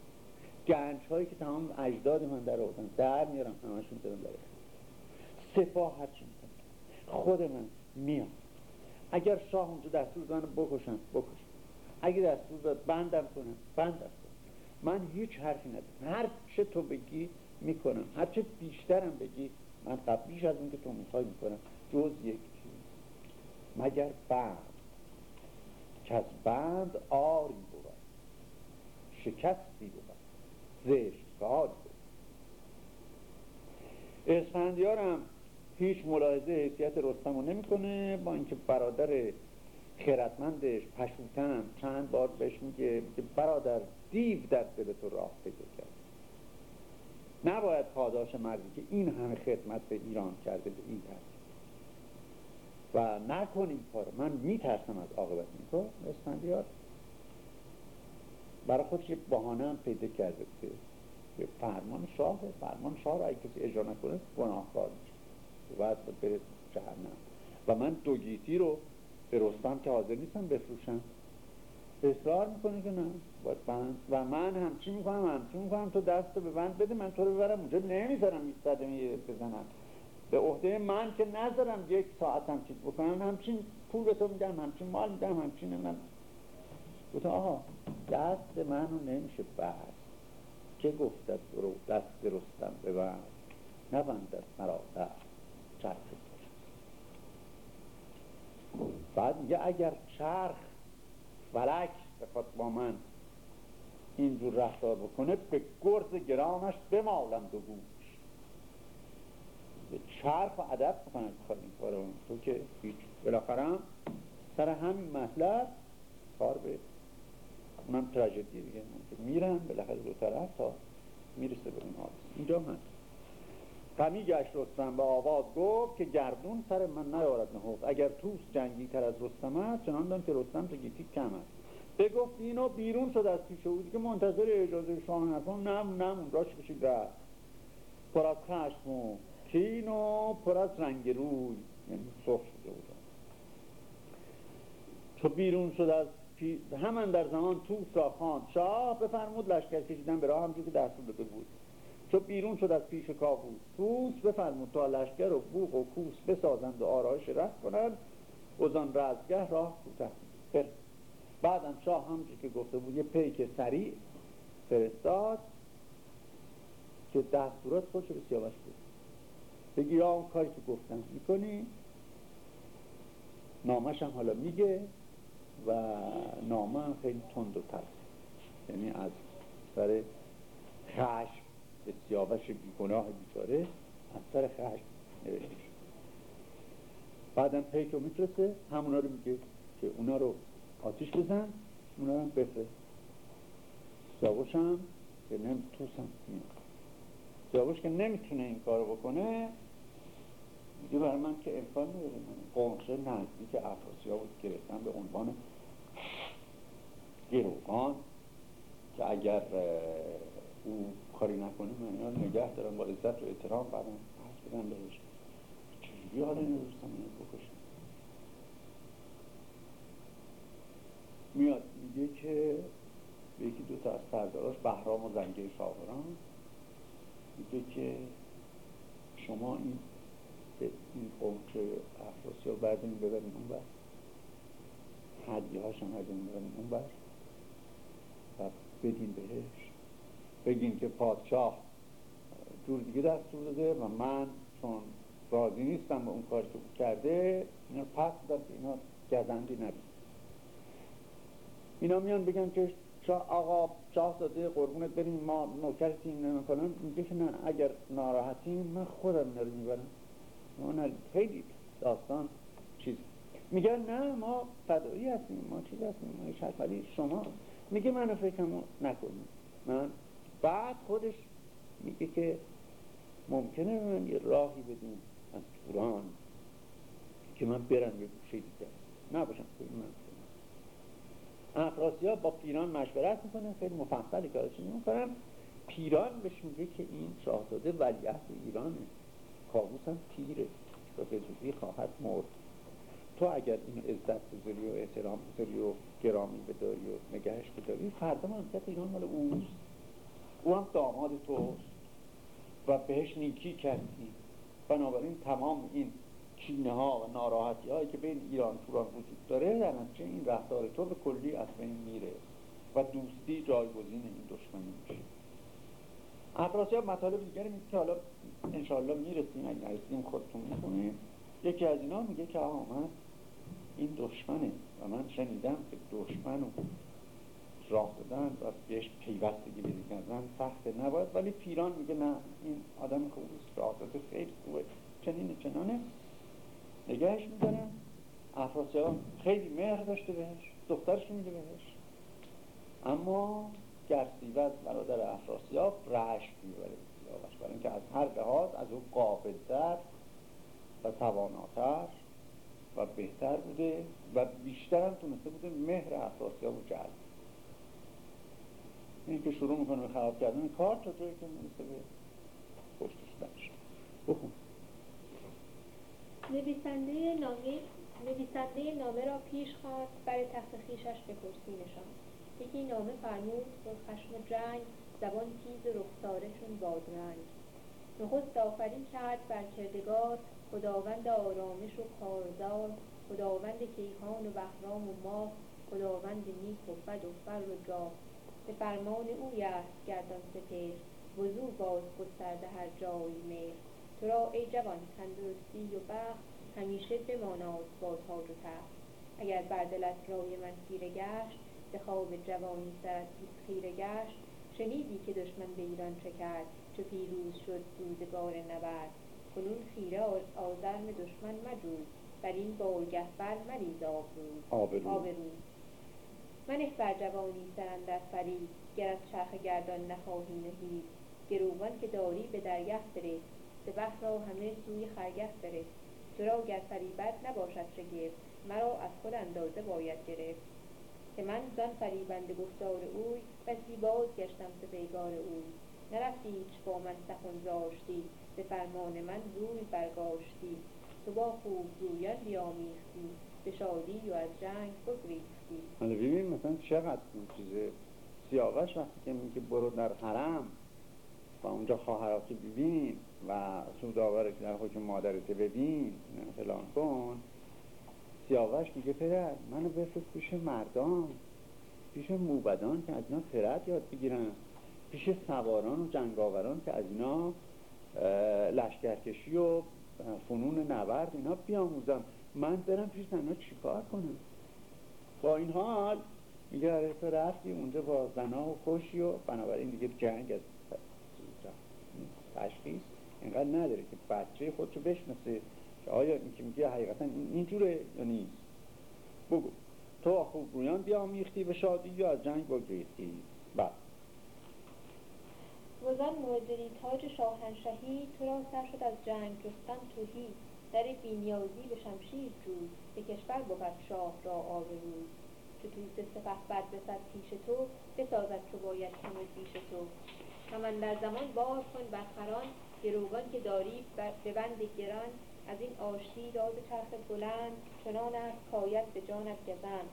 گنج هایی که تمام اجداد من در آوردن در میارم همشون دارم در سپاه هرچی می‌کنم خود من میام. اگر شاه اونجا دستور من بکشم بکشم. اگه دستور داد بندم کنم بندم کنم. من هیچ حرفی ندارم. هر چه تو بگی می‌کنم. هر چه بیشترم بگی من بیش از اون که تو می‌خوای می‌کنم. جز یک چیز. مگر بند؟ که از بند آری. شکستی بود. زشت کار بود. اسفندیارم هیچ ملاحظه حیثیت رستم رو نمی‌کنه با اینکه برادر خیرتمندش پشوتن چند بار بهش میگه برادر دیو در دل تو راه پیدا کرد. نباید پاداش مردی که این همه خدمت به ایران کرده به این ترتیب. و نکن این کار من میترسم از عاقبت این کار اسفندیار. برای خودش یک بهانه هم پیدا کرده که فرمان شاه فرمان شاه را اگه کسی اجرا نکنه گناهکار میشه. باید بره جهنم. و من دو گیتی رو به رستم که حاضر نیستم بفروشم. اصرار می‌کنه که نه. باید بند و من همچی می‌کنم؟ همچی می‌کنم؟ تو دست به بند بده من تو رو ببرم اونجا. نمی‌ذارم این صدمه بزنم. به عهده من که نذارم یک ساعت چیز بکنم. همچین پول به تو میدم همچین مال میدم همچین من گفتم آها دست منو نمیشه بست که گفتد رو دست رستم ببند نبندد مرا دست چرخ بعد میگه اگر چرخ فلک بخواد با من اینجور رفتار بکنه به گرز گرامش بمالم دو گوش. به چرخ و ادب بکنه بخواد این کارو. تو که هیچ بالاخره سر همین مطلب کار به اونم تراژدی دیگه میرن بالاخره دو طرف تا می‌رسه به اون حادث اینجا من. غمی گشت رستم به آواز گفت که گردون سر من نیارد نهفت. اگر توس جنگی تر از رستم است چنان دان که رستم تو گیتی کم است. بگفت اینو بیرون شد از پیش او که منتظر اجازه شاه نکن نم نم راش کشید رفت پر از خشم کین و پر از رنگ روی. یعنی سرخ شده بود. تو بیرون شد از همان در زمان توس را خواند شاه بفرمود لشکر کشیدن به راه همچون که دستور داده بود. چو بیرون شد از پیش کاووس توس بفرمود تا لشکر و بوق و کوس بسازند و آرایش رفت کنند وزان رزگه راه کوتاه بعدم شاه همچون که گفته بود یه پیک سریع فرستاد که دستورات خودش به سیاوش بود. بگی اون کاری که گفتم می‌کنی؟ نامش هم حالا میگه. و نامه هم خیلی تند و ترس. یعنی از سر خشم به سیاوش بیگناه بیچاره از سر خشم نوشته شد. بعدم پیکو میفرسته همونا رو میگه که اونا رو آتیش بزن اونا رو بفرست. سیاوش هم که نم توسم میاد سیاوش که نمی‌تونه این کارو بکنه میگه برای من که امکان نداره. من قنصه نزدیک افراسی ها بود گرفتن به عنوان گروگان که اگر او کاری نکنه من اینا نگه دارم با عزت و احترام بعدم پس بدم بهش. چجوری حالا اینو روستم اینو بکشم میاد میگه که یکی دو تا از سرداراش بهرام و زنگه شاوران میگه که شما این به این قوم که افراسی ها بردیم ببریم اون بر. هدیه هاشم اون بر. و بدین بهش. بگین که پادشاه جور دیگه دستور داده و من چون راضی نیستم به اون کاری که کرده اینا پس داد اینا گزندی نبید اینا میان بگن که شاه آقا شاه داده قربونت بریم ما نوکرتیم نمی‌کنم میگه که نه اگر ناراحتیم من خودم نرو می‌برم. ما خیلی داستان چیز. میگن نه ما فدایی هستیم ما چیز هستیم ما ولی شما میگه منو فکرمو نکنیم من بعد خودش میگه که ممکنه من یه راهی بدیم از توران که من برم یه گوشه دیگر. نباشم توی من با پیران مشورت می‌کنن خیلی مفصلی کارشون می‌کنن پیران بهش میگه که این شاهزاده ولیعهد ایرانه کابوس هم پیره. به زودی خواهد مرد. تو اگر این عزت بذاری و احترام بذاری و گرامی بداری و نگهش بداری فردا منطقه ایران مال اوست. او هم داماد توست. و بهش نیکی کردی. بنابراین تمام این کینه ها و ناراحتی هایی که بین ایران توران وجود داره در نتیجه این رفتار تو به کلی از بین میره و دوستی جایگزین این دشمنی میشه. افراسیاب مطالب دیگری میگه که حالا انشاءالله می‌رسیم اگه نرسیم خودتون می‌کنیم یکی از اینا میگه که من این دشمنه. و من شنیدم که دشمن راه دادن و بهش پیوستگی بیدی کردن. سخت نباید ولی پیران میگه نه این آدم خوبیست راه داده خیلی خوبه. چنین چنانه. نگهش میدارن. افراسیاب خیلی مهر داشته بهش. دخترش میده بهش. اما گرسیوز برادر افراسیاب رشت می‌بره. برای اینکه از هر لحاظ از او قابلتر و تواناتر و بهتر بوده و بیشتر هم تونسته بوده مهر افراسیاب رو جلب این که شروع می‌کنه به خراب کردن کار تا جایی که می‌رسه به پشتش بخون. نویسنده نامه نویسنده نامه را پیش خواست برای تخت خیشش بپرسینشان یکی نامه فرمود با خشم جنگ زبان تیز رخساره چون بادرنگ. نخست آفرین کرد بر کردگار خداوند آرامش و کارزار خداوند کیهان و بهرام و ماه خداوند نیک و بد و فر و جاه. به فرمان او است گردان سپهر وضو باز گسترده هر جای مهر. تو را ای جوان تندرستی و بخت همیشه بماناد با تاج و تخت. اگر بر دلت رای من خیره گشت به خواب جوانی سرت خیره گشت شنیدی که دشمن به ایران چه کرد. چو پیروز شد روزگار نبرد. کنون خیره آزرم دشمن مجوز بر این بارگه بر مریز آبروی منه بر جوانی سرندر فرید. گر از چرخ گردان نخواهی نهید. گروگان که داری به درگه فرست سپه را همه سوی خرگه فرست تو را گر فریبت نباشد شگفت مرا از خود اندازه باید گرفت. که من زان فریبنده گفتار اوی بسی باز گشتم ز پیگار اوی. نرفتی هیچ با من سخن زاشتی به فرمان من روی برگاشتی. تو با خوب رویان بیامیختی به شادی و از جنگ بگریختی حالا ببین مثلا چقدر اون چیزه سیاوش وقتی که میگه برو در حرم و اونجا خواهراتی ببین و سوداور در حکم مادرت ببین فلان کن. سیاوش میگه پدر منو بفرست پیش مردان پیش موبدان که از اینا خرد یاد بگیرن. پیش سواران و جنگاوران که از اینا لشکرکشی و فنون نبرد اینا بیاموزم. من برم پیش زنها چیکار کنم؟ با این حال میگه آره تو رفتی اونجا با زنها و خوشی و بنابراین دیگه جنگ از تشخیص اینقدر نداره که بچه خودشو بشناسه. که آیا این که میگه حقیقتا اینجوره یا نیست؟ بگو. تو خوب رویان بیامیختی به شادی یا از جنگ بگریختی بعد وزن مردری تاج شاهنشهی تو را سر شد از جنگ جستن توهی در بینیازی به شمشیر جوی به کشور بود شاه را آبروی چو توس سپه بد بسد پیش تو بسازد چو باید کم پیش تو. همان در زمان بار کن برخران گروگان که داری به بند گران. از این آشتی راز چرخ بلند چنان است کاید به جانت گزند.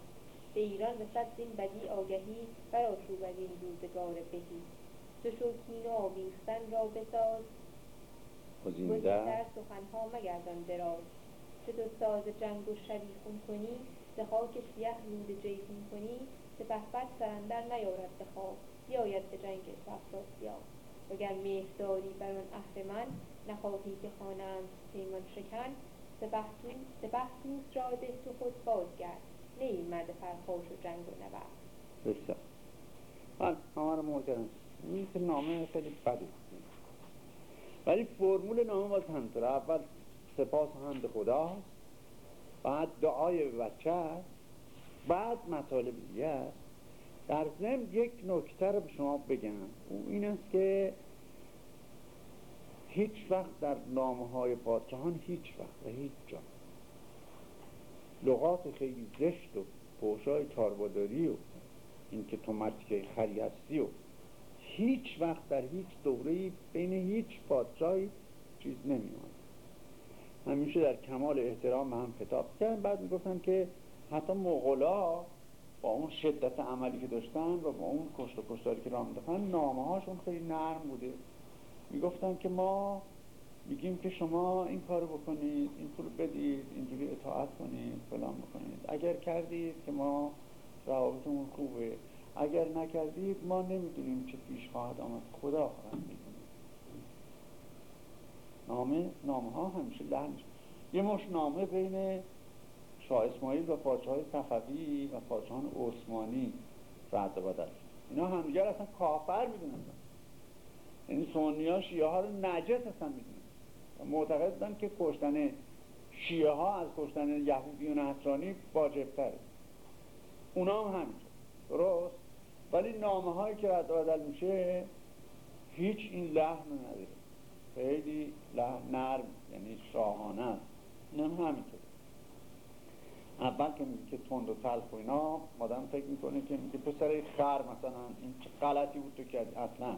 به ایران رسد زین بدی آگهی برآشوب از روزگار بهی. تو شو کین و آویختن را بساز؟ گزیندر سخنها مگردان دراز. چه تو ساز جنگ و خون کنی؟ ز خاک سیه رود جیحون کنی؟ سپهبد سرندر نیارد به خواب بیاید به جنگ افراسیاب وگر مهر داری بر آن اهل من نخواهی که خوانند پیمان شکن. سپه دوست را ده تو خود بازگرد. نه این مرد فرخاش و جنگ و نبرد. بسیار. من رو محترم این که نامه خیلی بدی ولی فرمول نامه باز همطور اول سپاس و حمد خداست بعد دعای بچه بعد مطالب دیگه در ضمن یک نکته رو به شما بگم. او این است که هیچ وقت در نامه های پادشاهان هیچ وقت و هیچ جا. لغات خیلی زشت و پوشای تارواداری و اینکه تو مردی خری و هیچ وقت در هیچ دوره بین هیچ پادشاهی چیز نمیاد همیشه در کمال احترام هم خطاب کردن. بعد می‌گفتن که حتی مغلا با اون شدت عملی که داشتن و با اون کشت و کشتاری که راه میداختن نامه هاشون خیلی نرم بوده. می‌گفتن که ما میگیم که شما این کارو بکنید این پول بدید اینجوری اطاعت کنید فلان بکنید. اگر کردید که ما روابطمون خوبه. اگر نکردید ما نمی‌دونیم چه پیش خواهد آمد. خدا خواهد می‌دونه نامه نامه ها همیشه لحنش یه مش نامه بین شاه اسماعیل و پادشاه صفوی و پادشاهان عثمانی رد بدل. اینا همدیگر اصلا کافر می‌دونن. یعنی سنی ها شیعه ها رو نجس اصلا می‌دونن. معتقد بودن که کشتن شیعه ها از کشتن یهودی و نصرانی واجبتره. اونا هم همینطور. درست؟ ولی نامه هایی که رد بدل میشه هیچ این لحن نداره خیلی لحن نرم یعنی شاهانه است. این هم همینطور. اول که میگه که تند و تلخ و اینا مادم فکر می‌کنه که میگه پسر خر مثلا این چه غلطی بود تو کردی؟ اصلا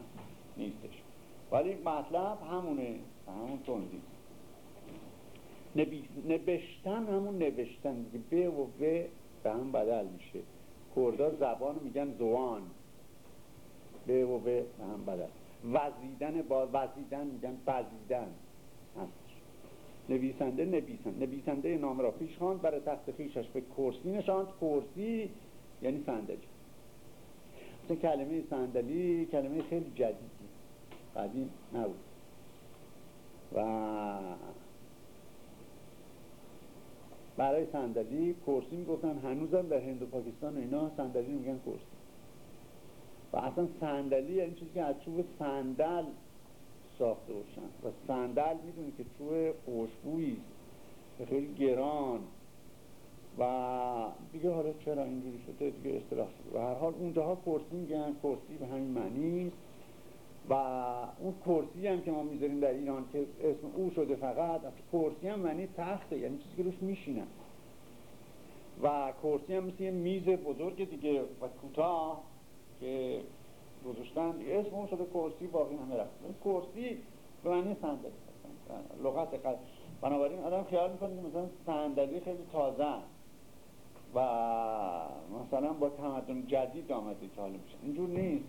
نیستش. ولی مطلب همونه همون تندی. نبشتن همون نوشتن دیگه. به و به به هم بدل میشه. کردا زبان میگن زوان. به و به هم بدل وزیدن با وزیدن میگن بزیدن نویسنده نویسنده نویسنده نامه را پیش خواند برای تخت خیشش به کرسی نشاند. کرسی یعنی صندلی. مثل کلمه صندلی کلمه خیلی جدیدی قدیم نبود. و برای صندلی کرسی می‌گفتن هنوزم در هند و پاکستان اینا صندلی میگن کرسی. و اصلا صندلی یعنی چیزی که از چوب صندل ساخته باشن. و صندل می‌دونی که چوب خوشبویی خیلی گران. و دیگه حالا چرا اینجوری شده؟ دیگه اصطلاح و هر حال اونجاها کرسی میگن. کرسی به همین معنی و اون کرسی هم که ما می‌ذاریم در ایران که اسم او شده فقط کرسی هم معنی تخته یعنی چیزی که روش میشینن و کرسی هم مثل یه میز بزرگ دیگه و کوتاه که گذاشتن. اسم اون شده کرسی باقی همه رفت. کرسی به معنی صندلی. لغت قد. بنابراین آدم خیال می‌کنه که مثلا صندلی خیلی تازه و مثلا با تمدن جدید آمده که حالا میشه. اینجور نیست.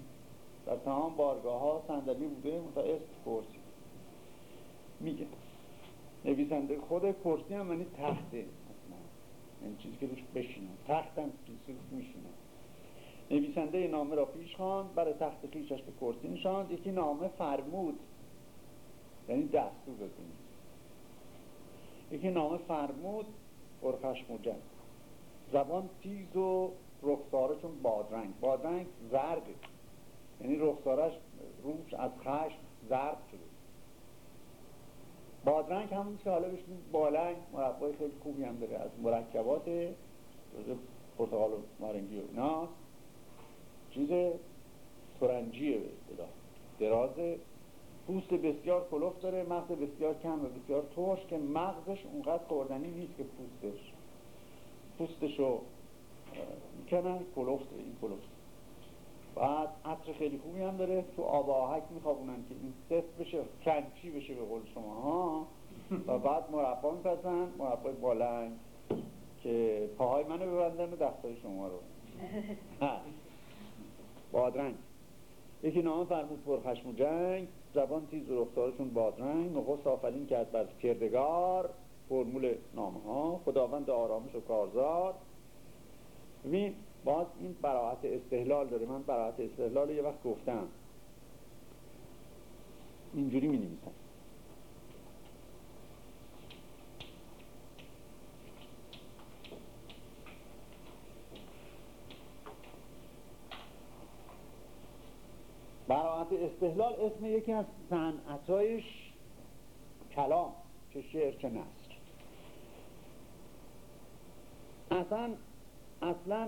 در تمام بارگاه ها صندلی بوده مثلا اسم کرسی. میگه نویسنده خود کرسی هم معنی تخته. اصلا یعنی چیزی که روش بشینن. تخت هم چیزی میشینن. نویسنده نامه را پیش خواند برای تخت خیشش به کرسی نشاند. یکی نامه فرمود. یعنی دستور بزنید یکی نامه فرمود پرخشم و زبان تیز و رخساره چون بادرنگ. بادرنگ زرده یعنی رخسارش روش از خشم زرد شده. بادرنگ همون که حالا بشنید بالنگ مربای خیلی خوبی هم داره از مرکبات پرتغال و نارنگی و ایناست چیز ترنجیه به اصطلاح. دراز پوست بسیار کلوف داره مغز بسیار کم و بسیار ترش که مغزش اونقدر خوردنی نیست که پوستش. پوستشو می‌کنن کلوفت این کلوفت بعد عطر خیلی خوبی هم داره. تو آب آهک میخوابونن که این سفت بشه کنچی بشه به قول شما. ها و بعد مربا میپزن. مربای بالنگ که پاهای منو ببندن و دستای شما رو. بادرنگ. یکی نام فرمود پرخشم و جنگ. زبان تیز و رفتارشون بادرنگ. نخست آفرین کرد بر کردگار. فرمول نامه ها خداوند آرامش و کارزار. ببین باز این براعت استحلال داره. من براعت استحلال یه وقت گفتم. اینجوری می نویسم. براعت استحلال اسم یکی از صنعتایش کلام چه شعر چه نصر اصلا اصلا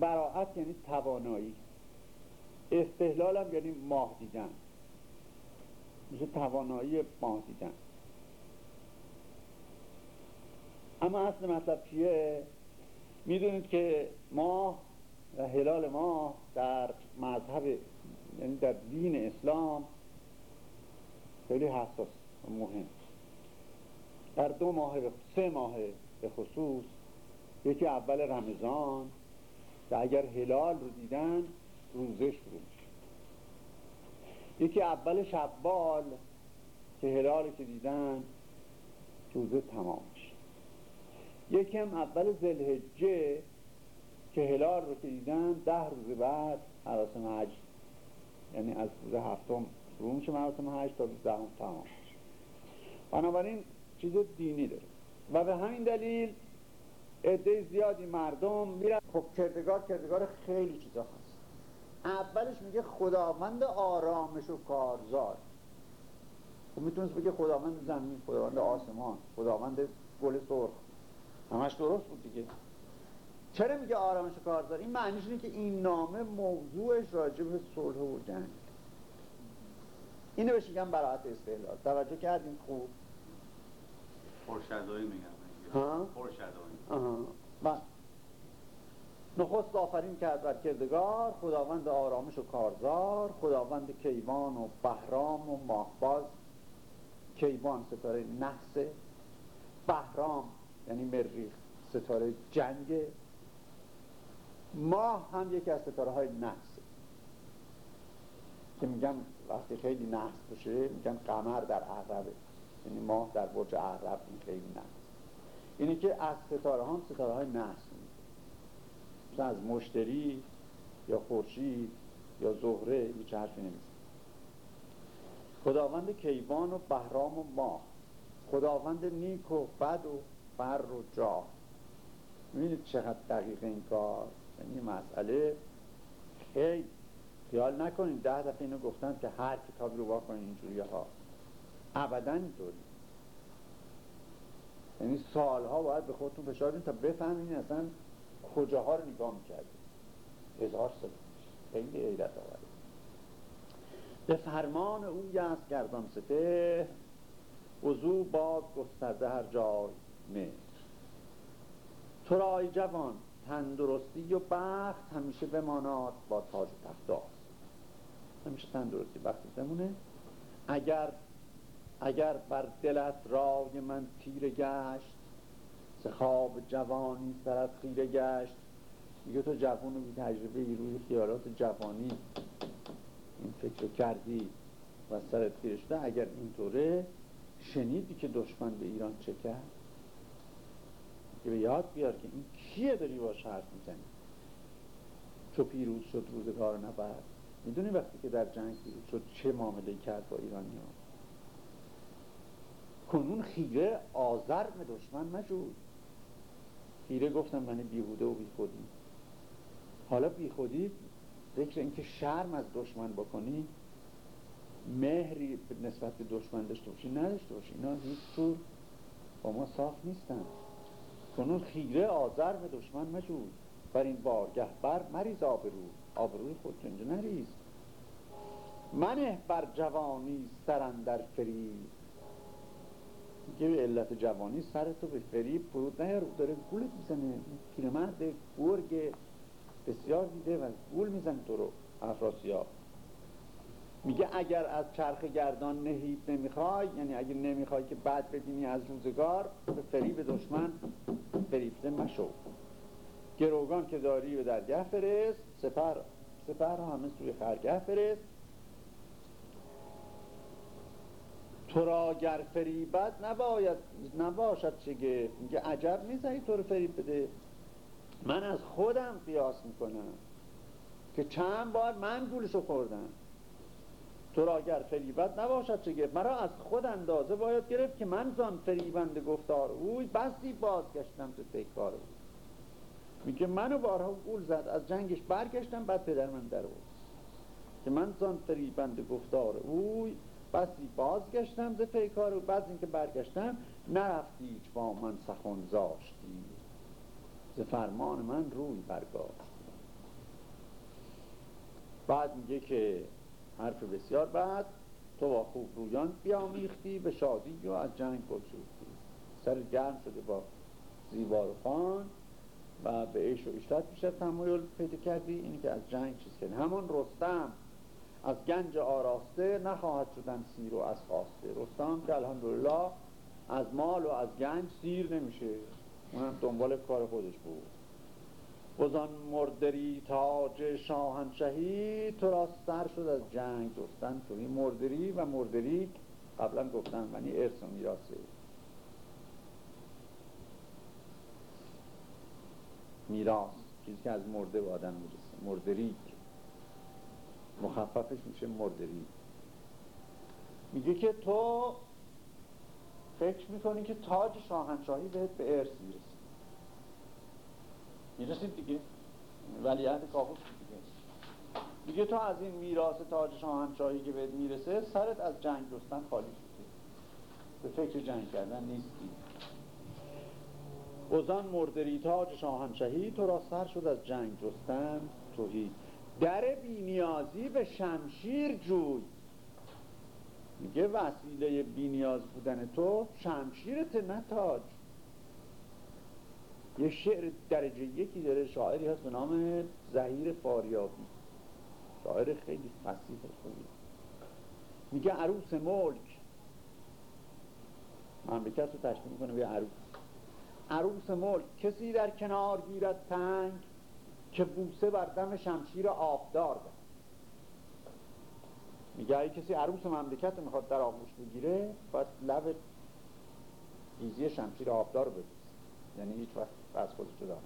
براعت یعنی توانایی. استحلال هم یعنی ماه دیدن. میشه توانایی ماه دیدن. اما اصل مطلب چیه؟ می‌دونید که ماه و هلال ماه در مذهب یعنی در دین اسلام خیلی حساس و مهم. در دو ماه سه ماه به خصوص یکی اول رمضان اگر هلال رو دیدن روزه شروع میشه یکی اول شبال که هلال که دیدن روزه تمام میشه یکی هم اول زلهجه که هلال رو که دیدن ده روز بعد مراسم حج. یعنی از روز هفتم شروع میشه مراسم حج تا روز دهم تمام میشه. بنابراین چیز دینی داره. و به همین دلیل عده زیادی مردم میرن. خب کردگار کردگار خیلی چیزا هست اولش میگه خداوند آرامش و کارزار. خب می‌تونست بگه خداوند زمین خداوند آسمان خداوند گل سرخ. همش درست بود دیگه. چرا میگه آرامش و کارزار؟ این معنیش اینه که این نامه موضوعش راجع به صلح و جنگ اینو بهش میگم براعت استحلال توجه کردیم خوب. پرشدایی میگم پرشدایی بله. نخست آفرین کرد بر کردگار خداوند آرامش و کارزار خداوند کیوان و بهرام و ماهباز. کیوان ستاره نحسه بهرام یعنی مریخ ستاره جنگ. ماه هم یکی از ستاره های نحسه که میگن وقتی خیلی نحس بشه میگن قمر در عقربه. یعنی ماه در برج عقرب این خیلی نحس. اینه که از ستاره هم ستاره های نحس مثلا از مشتری یا خورشید یا زهره هیچ حرفی نمیزن خداوند کیوان و بهرام و ماه. خداوند نیک و بد و بر و جا. می‌بینید چقدر دقیق این کار؟ یعنی مسئله خیلی خیال نکنید. ده دفعه اینو گفتن که هر کتابی رو واکنید اینجوری ها. ابدا اینطوری یعنی سالها باید به خودتون فشار بدین تا بفهمین اصلا کجاها رو نگاه می‌کردید هزار سال خیلی عیدت آورده به فرمان اوی است گردان سپه وضو باد گسترده هر جای مهر. تو رای جوان تندرستی و بخت همیشه بماناد با تاج و تختاز همیشه تندرستی وقتی بمونه اگر اگر بر دلت رای من تیر گشت خواب جوانی سرت خیره گشت. میگه تو جوان بی تجربه ای روی خیالات جوانی این فکر کردی و سرت خیره شده اگر اینطوره شنیدی که دشمن به ایران چه کرد؟ که به یاد بیار که این کیه داری باش حرف می‌زنی؟ چو پیروز شد روزگار نبرد. می‌دونی وقتی که در جنگ پیروز شد چه معامله کرد با ایرانی کنون خیره آزرم دشمن مجود خیره گفتم من بیهوده و بیخودی. حالا بیخودی ذکر اینکه شرم از دشمن بکنی مهری نسبت به دشمن داشته باشی نداشته باشی. اینا هیچ طور با ما صاف نیستن. کنون خیره آزرم دشمن مجود بر این بارگه بر مریض آبرو. آبروی خود اینجا نریز. منه بر جوانی سرن در فریب به علت جوانی سر تو به فریب فرود نیار. داره گولت می‌زنه. پیرمرد گرگ بسیار دیده و گول می‌زنه تو رو. افراسیاب. میگه اگر از چرخ گردان نهیب نمی‌خوای یعنی اگر نمی‌خوای که بعد بدینی از روزگار به فریب دشمن فریبته مشو. گروگان که داری به درگه فرست سپر سپر همه سوی خرگه فرست. تو را گر فریبت نباید نباشد چگه؟ میگه عجب نیست تو رو فریب بده. من از خودم قیاس می‌کنم که چند بار من گولشو خوردم. تو را گر فریبت نباشد چگه؟ مرا از خود اندازه باید گرفت که من زان فریبند گفتار اوی بسی بازگشتم تو پیکار او. میگه منو بارها گول زد از جنگش برگشتم بعد پدر من در بود که من زان فریبند گفتار اوی بسی بازگشتم ز پیکار و بعد اینکه برگشتم نرفتی هیچ با من سخن زاشتی. ز فرمان من روی برگاشتی. بعد میگه که حرف بسیار بعد تو با خوب رویان بیامیختی به شادی و از جنگ بگذوختی سر گرم شده با زیبار و به عیش و اشتت بیشتر تمایل پیدا کردی. اینی که از جنگ چیز کردی. همون رستم از گنج آراسته نخواهد شدن سیر و از خواسته. رستم که الحمدلله از مال و از گنج سیر نمیشه. اونم دنبال کار خودش بود. بزان مردری تاج شاهنشهی تو را سر شد از جنگ دوستن توی مردری و مردری قبلا گفتن یعنی ارث و میراثه. میراث چیزی که از مرده به آدم می‌رسه. مردریک مخففش میشه مردری میگه که تو فکر می‌کنی که تاج شاهنشاهی بهت به ارث می‌رسه. می‌رسید دیگه. ولیعهد کاخوس دیگه میگه تو از این میراث تاج شاهنشاهی که بهت می‌رسه سرت از جنگ جستن خالی شده. به فکر جنگ کردن نیستی. اوزان مردری تاج شاهنشاهی تو را سر شد از جنگ جستن توهی در بینیازی به شمشیر جوی. میگه وسیله بینیاز بودن تو شمشیرت نه یه شعر درجه یکی داره شاعری هست به نام زهیر فاریابی. شاعر خیلی فسیح خوبی میگه عروس ملک. مملکت رو تشکیل می‌کنه به عروس. عروس ملک کسی در کنار گیرد تنگ. که بوسه بر دم شمشیر آبدار ده میگه اگه کسی عروس مملکت می‌خواد در آغوش بگیره باید لب گیزی شمشیر آبدار ببوسه یعنی هیچ وقت از خودش جدا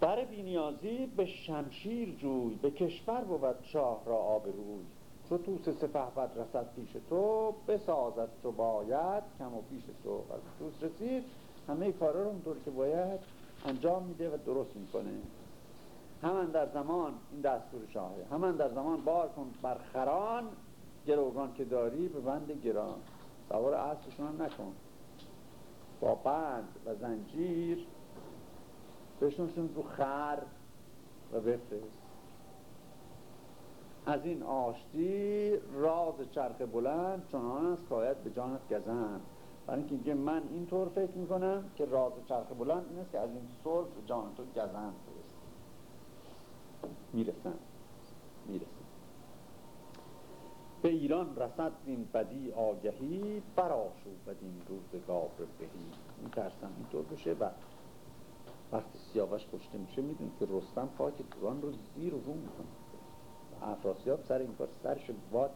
بر بینیازی به شمشیر جوی به کشور بود شاه را آب روی. چو توس سپهبد رسد پیش تو بسازد چو باید کم و پیش تو از توس رسید همه کارا رو اونطور که باید انجام میده و درست می‌کنه. همان در زمان این دستور شاهه. همان در زمان بار کن بر خران گروگان که داری به بند گران. سوار اصلشون نکن. با بند و زنجیر بشنشون رو خر و بفرست. از این آشتی راز چرخ بلند چنان است که به جانت گزن برای اینکه من اینطور فکر می‌کنم که راز چرخ بلند این است که از این صلح به جان تو گزن می‌رسن می‌رسن به ایران رسد این بدی آگهی براشو بدین روزگار بهی. میترسم اینطور بشه و وقتی سیاوش کشته میشه می‌دونید که رستم خاک توران رو زیر و رو می‌کنه. افراسیاب سر این کار سرش واد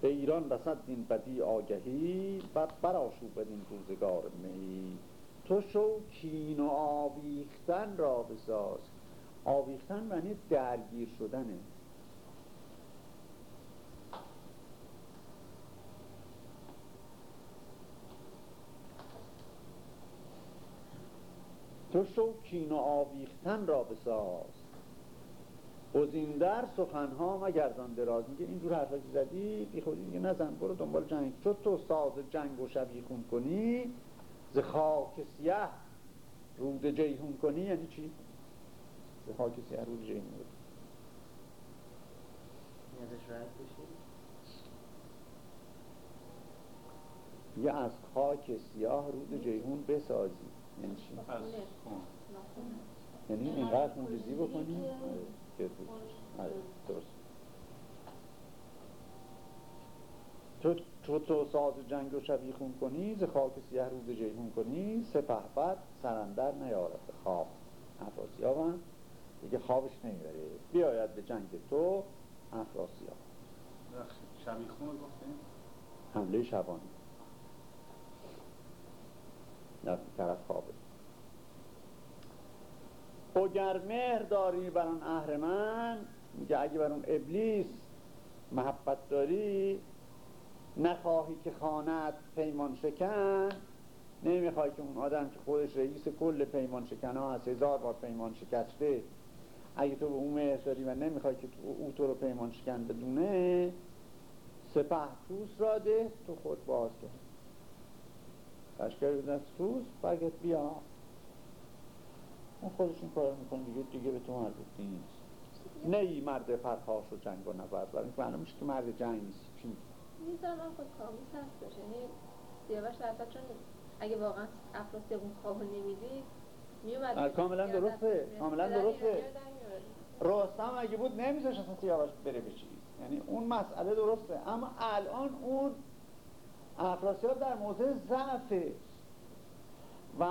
به ایران رسد این بدی آگهی و براشو بدین روزگار مهی تو شو کین و آویختن را بساز آویختن معنی درگیر شدنه. تو شو کین و آویختن را بساز در سخنها مگردان دراز. میگه اینجور حرفا که زدی؟ بی خودی دیگه نزن برو دنبال جنگ. چو تو ساز جنگ و شبیخون کنی ز خاک سیه رود جیهون کنی یعنی چی؟ ز خاک سیه رود جیهون کنی. یه از خاک سیاه رود جیهون بسازی. یعنی چی؟ یعنی اینقدر خونریزی بکنی؟ که آره، درست. تو تو تو ساز جنگ و شبیخون کنی ز خاک سیه روز جیهون کنی سپه بد سرندر نیارد به خواب. افراسیاب دیگه خوابش نمی‌بره. بیاید به جنگ تو افراسیاب شبیخون گفتیم حمله شبانی. در طرف خوابه. اگر مهر داری بر آن اهرمن میگه اگه بر اون ابلیس محبت داری نخواهی که خانت پیمان شکن. نمی‌خوای که اون آدم که خودش رئیس کل پیمان شکن ها هست هزار بار پیمان شکسته. اگه تو به اون مهر داری و نمی‌خوای که تو او تو رو پیمان شکن بدونه سپه توس را ده تو خود باز کرد لشکر بدن توس بیا. اون خودش این کار می‌کنه دیگه دیگه به تو مربوط نیست. نه ای مرد فرخاش و جنگ و نبرد. برای اینکه معلوم که مرد جنگ نیست. چی میزم من خود کاموس هست باشه یعنی سیاوش در چون اگه واقعا افراسی اون خواب نمی‌دید میومد کاملا درسته. کاملا درسته. رستم اگه بود نمیذاش اصلا سیاوش بره به یعنی اون مسئله درسته. اما الان اون افراسیاب در موضع ضعفه. و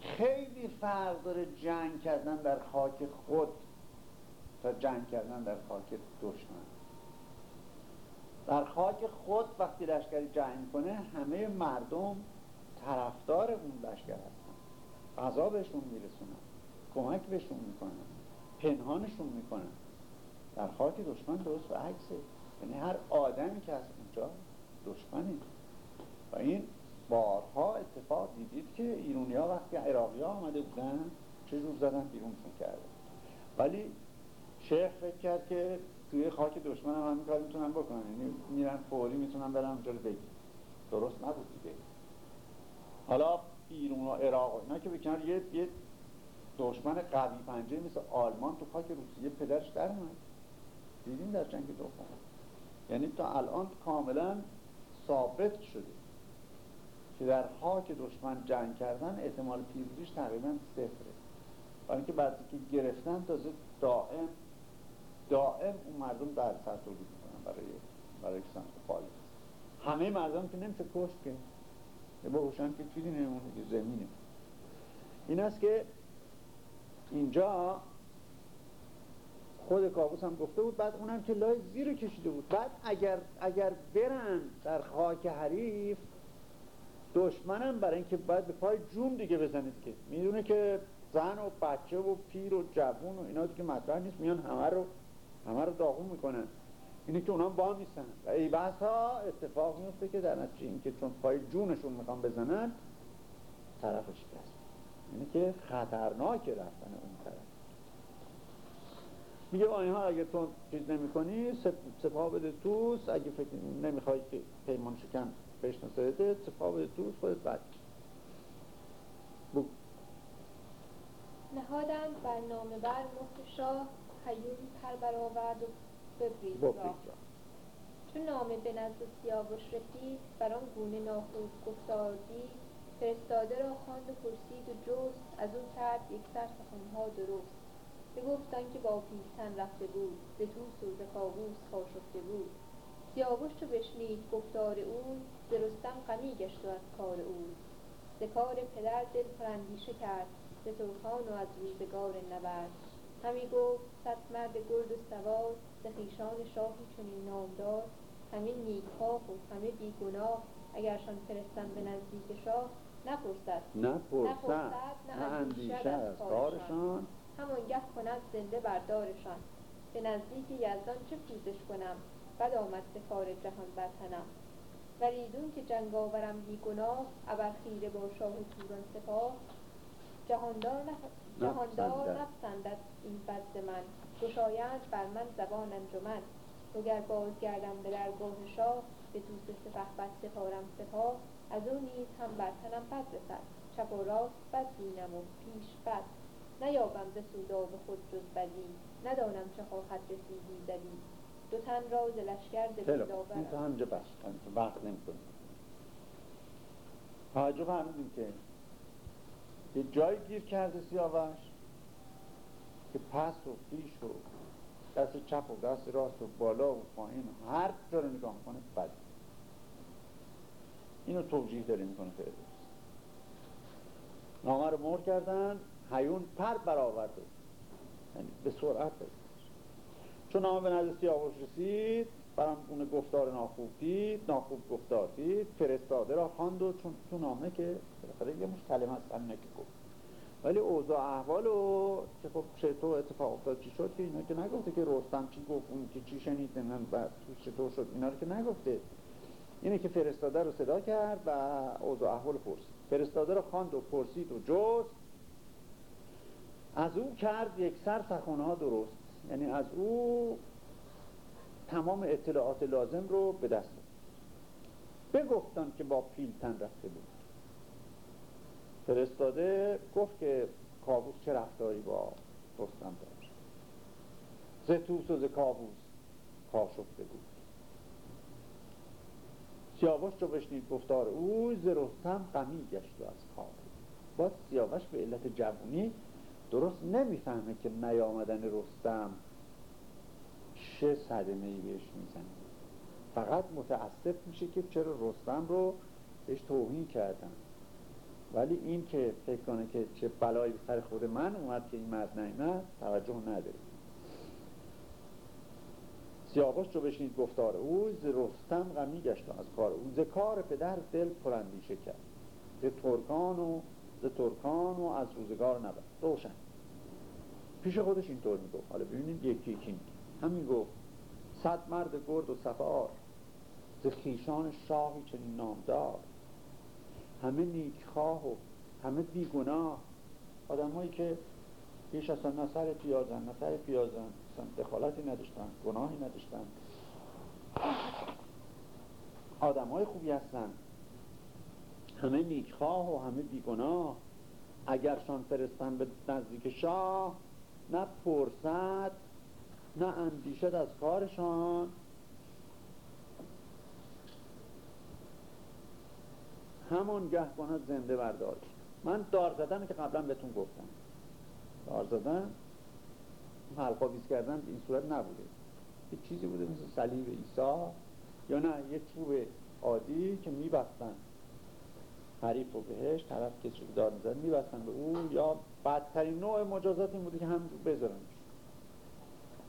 خیلی فرق داره جنگ کردن در خاک خود تا جنگ کردن در خاک دشمن. در خاک خود وقتی لشکری جنگ کنه همه مردم طرفدار اون لشکر هستن. غذا بهشون میرسونن کمک بهشون می‌کنن پنهانشون می‌کنن. در خاک دشمن درست و عکسه. یعنی هر آدمی که از اونجا دشمنی و این بارها اتفاق دیدید که ایرونی ها وقتی عراقی ها آمده بودن چه جور زدن بیرونشون کرده. ولی شیخ فکر کرد که توی خاک دشمن هم همین کار می‌تونن بکنن. یعنی میرن فوری می‌تونن برن اونجا رو بگیر درست نبود دیگه. حالا ایرون و عراق اینا که بکنن یه, یه دشمن قوی پنجه مثل آلمان تو خاک روسیه پدرش در اومد. دیدیم در جنگ دوم؟ یعنی تا الان کاملا ثابت شده. که در خاک دشمن جنگ کردن احتمال پیروزیش تقریبا صفره. برای اینکه بعضی که گرفتن تازه دائم دائم اون مردم در سر تولید می‌کنن برای برای کسان خالص همه مردم که نمیشه کشت که. با روشن که چیزی نمونه که زمینه. این است که اینجا خود کابوس هم گفته بود بعد اونم که لای زیر کشیده بود. بعد اگر اگر برن در خاک حریف دشمنم برای اینکه باید به پای جون دیگه بزنید که. می‌دونه که زن و بچه و پیر و جوون و اینا دیگه مطرح نیست میان همه رو همه رو داغون می‌کنن. اینه که اونا با نیستن. و ای بس ها اتفاق میفته که در نتیجه این که چون پای جونشون می‌خوان بزنن طرفش شکست اینه که خطرناک رفتن اون طرف. میگه با اینها اگه تو چیز نمی کنی سپاه بده توس اگه فکر نمی‌خوای که پیمان شکن. سپاه بده توس خودت بد نهادند بر نامه بر مهر شاه هیون پر برآورد و ببرید چون نامه به نزد سیاوش رسید بر آن گونه ناخوب گفتار دید فرستاده را خواند و پرسید و جست از او کرد یکسر سخنها درست بگفتان که با پیلتن رفته بود ز توس و ز کاووس خاشفته بود سیاوش چو بشنید گفتار او ز رستم غمی گشت و از کار او. ز کار پدر دل پراندیشه کرد ز ترکان و از روزگار نبرد. همی گفت صد مرد گرد و سوار ز خویشان شاهی چنین نامدار. همه نیکخواه و همه بیگناه اگرشان فرستم به نزدیک شاه نپرسد نپرسد نه اندیشد از کارشان. همانگه کند زنده بردارشان به نزدیک یزدان چه پوزش کنم؟ بد آمد به کار جهان ولیدون که جنگاورم بیگناه ابر خیره با شاه توران سپاه جهاندار جهاندار نپسندد این بد من. گشایند بر من زبان انجمن. وگر بازگردم به درگاه شاه به دوست سپه بد سپارم سپاه. از او نیز هم بر تنم بد رسد. چپ و راست بد بینم و پیش بد. نیابم ز سودا به خود جز بدی ندانم چه خواهد رسیدی زدی دو تن را ز لشکر این تا همجا بس. وقت نمی‌کنیم توجه فرمودیم که یه جای گیر کرده سیاوش که پس و پیش و دست چپ و دست راست و بالا و پایین و هر جا رو نگاه کنه بد. اینو توجیه داره می‌کنه فردوس نامه رو مر کردن هیون پر برآورده. یعنی به سرعت بزنش چون نامه به نزد سیاوش رسید برام اون گفتار ناخوب دید ناخوب گفتار دید فرستاده را خواند و چون تو نامه که بالاخره یه مش کلمه است همینه که گفت. ولی اوضاع احوال و که خب چطور اتفاق افتاد چی شد که اینا که نگفته که رستم چی گفت اون که چی شنید من بعد چطور شد اینا رو که نگفته. اینه که فرستاده رو صدا کرد و اوضاع احوال پرسید. فرستاده رو خواند و پرسید و جست. از او کرد یک سر سخنها درست. یعنی از او تمام اطلاعات لازم رو به دست بگفتن که با پیلتن رفته بود. فرستاده گفت که کابوس چه رفتاری با رستم داشت. ز و ز کابوس کاشفته بود. سیاوش رو بشنید گفتار او ز غمی گشت و از کار با سیاوش به علت جوونی درست نمی‌فهمه که نیامدن رستم چه صدمه ای بهش می‌زنه. فقط متاسف میشه که چرا رستم رو بهش توهین کردن. ولی این که فکر کنه که چه بلایی سر خود من اومد که این مرد نیمد توجه نداره. سیاوش چو بشنید گفتار او ز رستم غمی گشت از کار او ز کار پدر دل پرندیشه کرد. ز ترکان و ز ترکان و از روزگار نبرد روشن. پیش خودش اینطور می‌گفت. حالا ببینید یکی یکی همین گفت صد مرد گرد و سفار ز خیشان شاهی چنین نامدار. همه نیکخواه و همه بیگناه. آدم هایی که پیش اصلا نه سر پیازن نه سر پیازن اصلا دخالتی نداشتن گناهی نداشتن. آدم های خوبی هستن. همه نیکخواه و همه بیگناه. اگرشان فرستن به نزدیک شاه نه پرسد نه اندیشد از کارشان. همون گه کند زنده برداشت. من دار زدن که قبلا بهتون گفتم. دار زدن؟ حلقا بیز کردن این صورت نبوده. یه چیزی بوده مثل صلیب عیسی یا نه یه چوب عادی که میبستن. حریف و بهش طرف کسی دار می‌زد میبستن به اون. یا بدترین نوع مجازات این بوده که هم بذارن.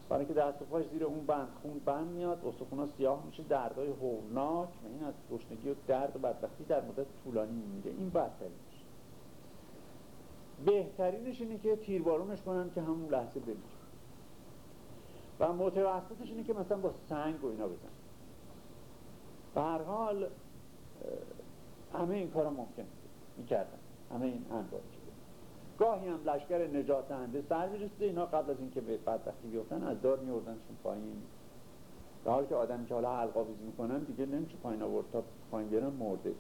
برای که دست و زیر اون بند خون بند میاد استخونا سیاه میشه دردای هولناک و این از گشنگی و درد و بدبختی در مدت طولانی میمیره. این بدترینش. بهترینش اینه که تیربارونش کنن که همون لحظه بمیره و متوسطش اینه که مثلا با سنگ و اینا بزن به هر حال همه این کارا ممکن می‌کردن. همه این انواع گاهی هم لشکر نجات دهنده سر می‌رسیده. اینا قبل از اینکه به بدبختی بیفتن از دار میوردنشون پایین. در حالی که آدمی که حالا حلقاویزی می‌کنن دیگه نمیشه پایین آورد تا پایین بیارن مرده.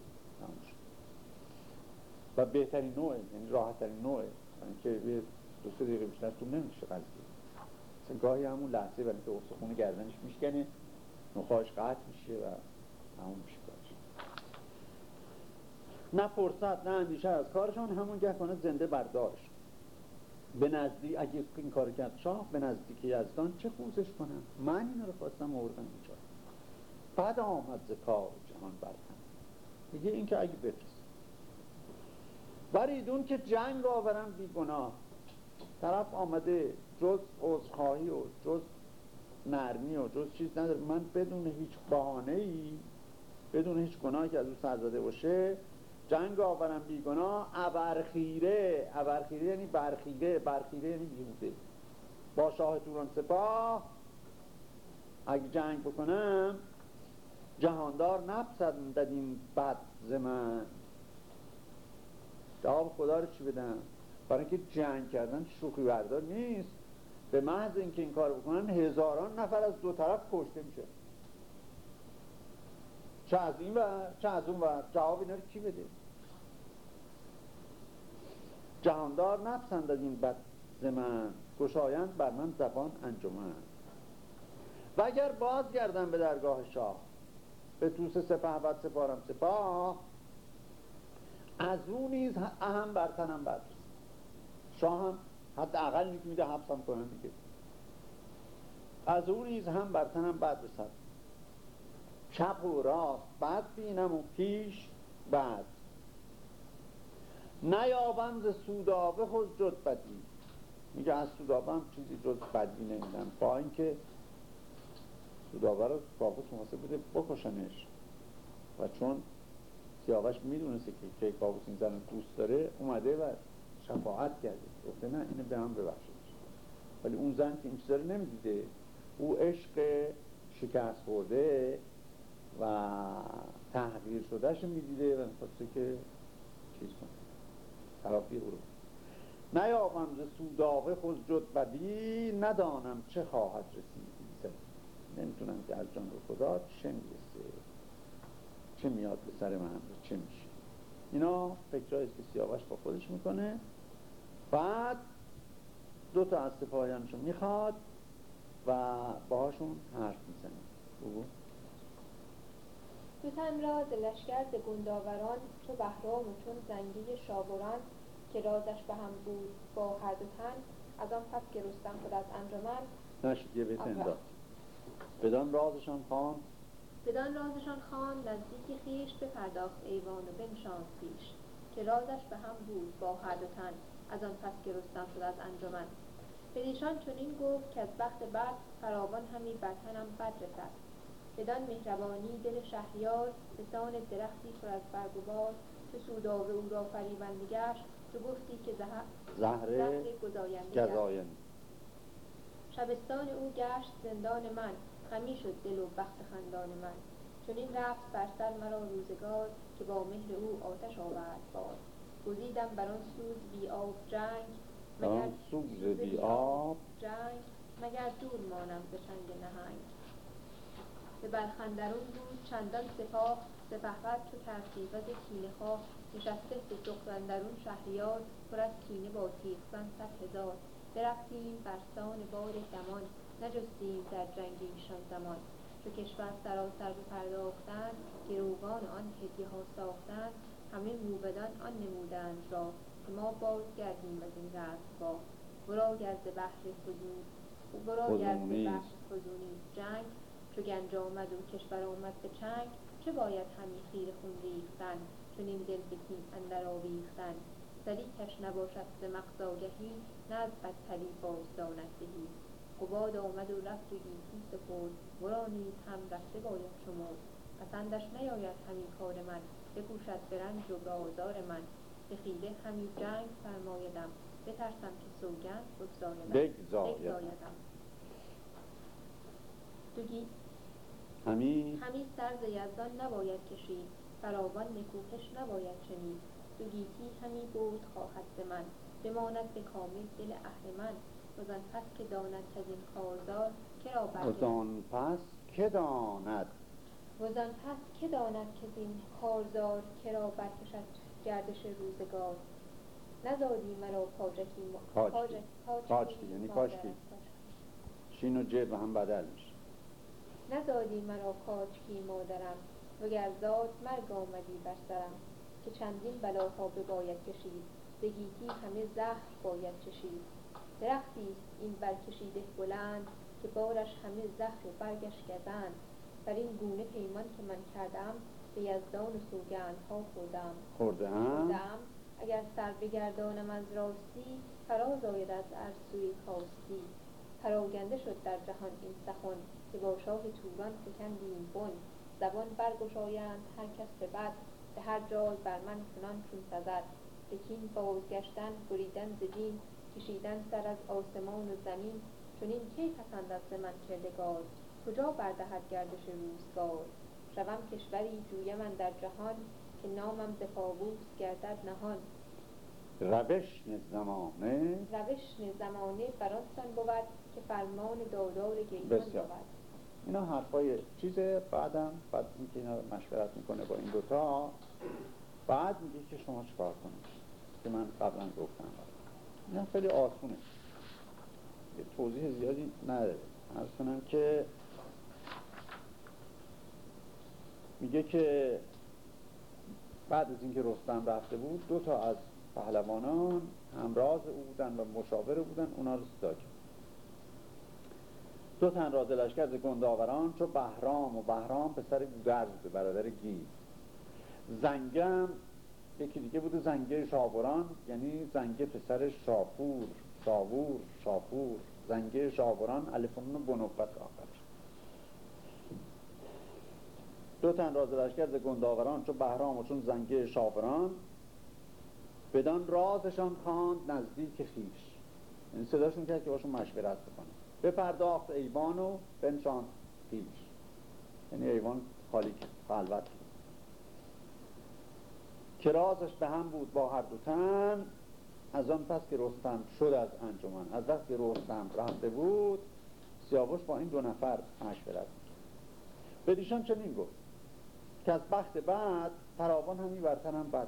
و بهترین نوعه یعنی راحت ترین نوعه که دو سه دقیقه بیشتر تو نمیشه قضیه. مثلا گاهی همون لحظه ولی که استخون گردنش میشکنه نخواهش قطع میشه و تموم میشه. نه فرصت نه اندیشه از کارشان همون گه کنه زنده برداشت. به نزدیک اگه این کار کرد شاه به نزدیک یزدان چه خوزش کنم؟ من این رو خواستم آوردم اینجا. بعد آمد ز کار جهان برتن دیگه این که اگه بفرست. وریدون که جنگ آورم بی گناه طرف آمده جز عذرخواهی و جز نرمی و جز چیز نداره. من بدون هیچ بحانه ای بدون هیچ گناهی که از او سر باشه جنگ آورم بیگناه ابرخیره. ابرخیره یعنی برخیره. برخیره یعنی بیهوده. با شاه توران سپاه اگه جنگ بکنم جهاندار نپسندد این بد من جواب خدا رو چی بدم؟ برای اینکه جنگ کردن شوخی بردار نیست. به محض اینکه این کار بکنن هزاران نفر از دو طرف کشته میشه. چه از این و چه از اون و جواب اینا رو کی بده؟ جهاندار نپسند از این بد من گشایند بر من زبان انجمن. و اگر باز گردم به درگاه شاه به توس سپه بد سپارم سپاه از او نیز اهم برتنم بد. شاه هم حد اقل میده حبسم کنم دیگه. از او نیز هم برتنم بد رسد. چپ و راست بد بینم و پیش بد. نیابم ز سودابه خود جز بدی. میگه از سودابه هم چیزی جز بدی نمیدن با اینکه سودابه رو کابوس محاسب بوده بکشنش. و چون سیاوش می‌دونسته که که کابوس این زن دوست داره اومده و شفاعت کرده. گفته نه اینو به هم ببخشید. ولی اون زن که این چیزا رو نمی‌دیده او عشق شکست خورده و تحقیر شدهش می‌دیده و می‌خواسته که چیز کنه. ترافی او نیابم ز سوداوه خود جد بدی ندانم چه خواهد رسید. نمی‌تونم که از جان رو خدا چه می‌رسه. چه میاد به سر من چه میشه. اینا فکرهایی که سیاوش با خودش می‌کنه. بعد دو تا از سپاهیانشو می‌خواد و باهاشون حرف می‌زنه. دو تن را ز لشکر ز گنداوران چو بهرام و چون زنگی شاوران که رازش به هم بود با هر دو تن از آن پس که رستم خود از انجمن. نشد یه بیت انداخت. بدان رازشان خان بدان رازشان خان نزدیک خیش بپرداخت ایوان و بنشاند پیش که رازش به هم بود با هر دو تن از آن پس که رستم شد از انجمن. بدیشان چنین گفت که از بخت بد فراوان همی بر تنم بد رسد. بدان مهربانی دل شهریار به سان درختی پر از برگ و بار که سودابه او را فریبنده گشت تو گفتی که زهر گزاینده شبستان او گشت زندان من خمی شد دل و بخت خندان من. چنین رفت بر سر مرا روزگار که با مهر او آتش آورد باد گزیدم بر آن سوز بی آب جنگ مگر سوز بی آب. جنگ مگر دور مانم به چنگ نهنگ. به برخندرون بود چندان سپاه سپهبد چو ترتیبت کینه خواه نشسته به سخرندرون شهریار پر از کینه با تیغزن صد هزار. برفتیم بر سان بار دمان نجستیم در جنگ ایشان زمان. چو کشور سراسر بپرداختند گروگان آن هدیه ها ساختند همه موبدان آن نمودند را که ما باز گردیم از این با برا گرد بحر فزون برا گرد بحر فزونی. جنگ چو گنج آمد و کشور آمد به چنگ چه باید همی خیر خون ریختن چنین دل به کین اندر آویختن؟ سلیکش نباشد ز مغز آگهی نه از بدتری بازداند دهی. قباد آمد و رفت و گیتی سپرد ورا نیز هم رفته باید شمرد. پسندش نیاید همین کار من بکوشد به رنج و به آزار من. به خیره همی جنگ فرمایدم بترسم که سوگند بگزایدم. دوگی همی همی سر ز یزدان نباید کشید فراوان نکوهش نباید چنید. دو گیتی همی بود خواهد ز من بماند به کامل دل اهرمن وزان پس که داند که این کارزار کرا وزان پس که داند؟ وزان پس که داند که این کارزار کرا برکشد گردش روزگار. نزادی مرا پاجکی پاجکی پاجکی یعنی کاشکی شین و جه به هم بدل میشه. نزادی مرا کاچکی مادرم وگر زاد مرگ آمدی بر سرم که چندین بلاها باید کشید بگیتی همه زهر باید چشید درختی این برکشیده بلند که بارش همه زهر و برگش گزند. بر این گونه پیمان که من کردم به یزدان و سوگندها خوردم؟ خوردم. اگر سر بگردانم از راستی فراز آید از ارسوی کاستی. پراگنده شد در جهان این سخن. که با شاه توران فکندیم بن. زبان برگشایند هر کس به بد به هر جای بر من کنان چون سزد. به کین بازگشتن بریدن ز کشیدن سر از آسمان و زمین. چنین کی پسند از من کردگار؟ کجا بردهد گردش روزگار؟ شوم کشوری جویم در جهان که نامم ز کاووس گردد نهان. روش زمانه. روش زمانه برانسان بود که فرمان دادار گیهان بود. اینا حرفای چیز بعدم بعد اینکه اینا مشورت می‌کنه با این دوتا بعد میگه که شما چکار کنید؟ که من قبلا گفتم. اینا خیلی آسونه. یه توضیح زیادی نداره. عرض کنم که میگه که بعد از اینکه رستم رفته بود دو تا از پهلوانان همراز او بودن و مشاور بودن اونا رو صدا کرد دو تن را دلشگر ز گنداوران چو بهرام و بهرام پسر گودرز برادر گیز زنگم یکی دیگه بوده زنگه شاوران یعنی زنگه پسر شاپور شاور شاپور. زنگه شاوران الفونون بنوبت آخرش. دو تن را دلشگر ز گنداوران چو بهرام و چون زنگه شاوران بدان رازشان خواند نزدیک خیش. این صداشون کرد که باشون مشورت بکنه بپرداخت ایوان و بنشان خیش یعنی ایوان خالی خلوت. که رازش به هم بود با هر دو تن. از آن پس که رستم شد از انجمن. از وقت که رستم رفته بود سیاوش با این دو نفر مشورت به دیشان چنین گفت که از بخت بعد فراوان همی برتنم بد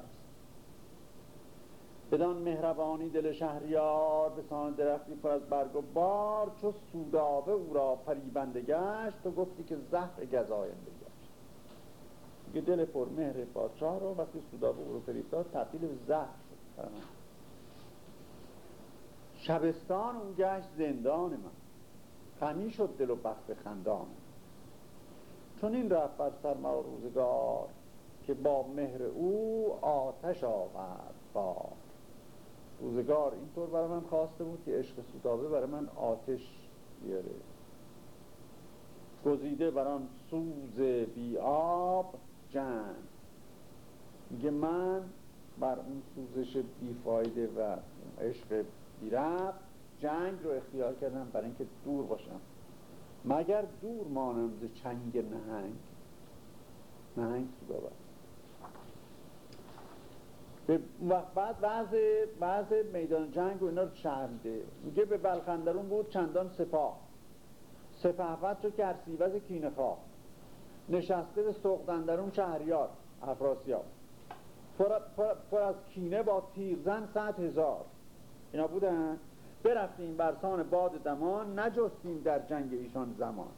بدان مهربانی دل شهریار به سان درختی پر از برگ و بار چو سودابه او را پریبنده گشت تو گفتی که زهر گزاینده گشت یه دل پر مهر پادشاه رو وقتی سودابه او رو فریب تبدیل به زهر شبستان اون گشت زندان من. خمی شد دل و بخت خندان چون این رفت بر سر ما روزگار که با مهر او آتش آورد با روزگار. اینطور برای من خواسته بود که عشق سودابه برای من آتش بیاره. گزیده بران سوز بی آب جنگ میگه من بر اون سوزش بیفایده و عشق بیرب جنگ رو اختیار کردم برای اینکه دور باشم. مگر دور مانم ز چنگ نهنگ؟ نهنگ سودابه به بعد بعض بعض میدان جنگ و اینا رو شهر میده میگه به بلخندرون بود چندان سپاه. سپهبد چو کرسیوز کینه خواه نشسته به سقدندرون شهریار افراسیاب. پر, پر, پر از کینه با تیرزن صد هزار. اینا بودن. برفتیم برسان باد دمان نجستیم در جنگ ایشان زمان.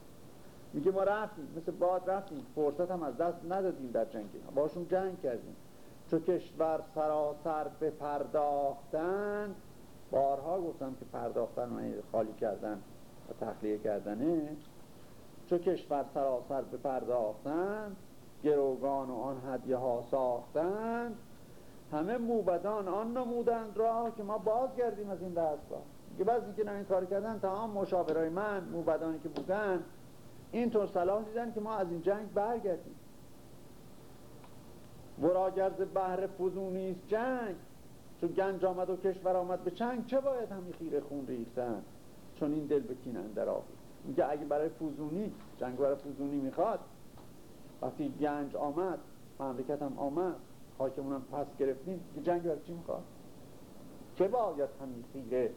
میگه ما رفتیم مثل باد رفتیم. فرصت هم از دست ندادیم در جنگ باشون جنگ کردیم. چو کشور سراسر پرداختن بارها گفتم که پرداختن و خالی کردن و تخلیه کردنه. چو کشور سراسر پرداختن گروگان و آن هدیه ها ساختن همه موبدان آن نمودند را که ما بازگردیم از این دستگاه. که بعضی که این کار کردن تمام مشاورای من موبدانی که بودن اینطور صلاح دیدن که ما از این جنگ برگردیم. وراگرز بحر فزونیست جنگ. چون گنج آمد و کشور آمد به چنگ چه باید همی خیر خون ریختن؟ چون این دل بکین اندر میگه اگه برای فوزونی جنگ برای فوزونی می‌خواد. وقتی گنج آمد مملکت هم آمد حاکمون هم پس گرفتیم که جنگ برای چی می‌خواد؟ چه باید همین خیره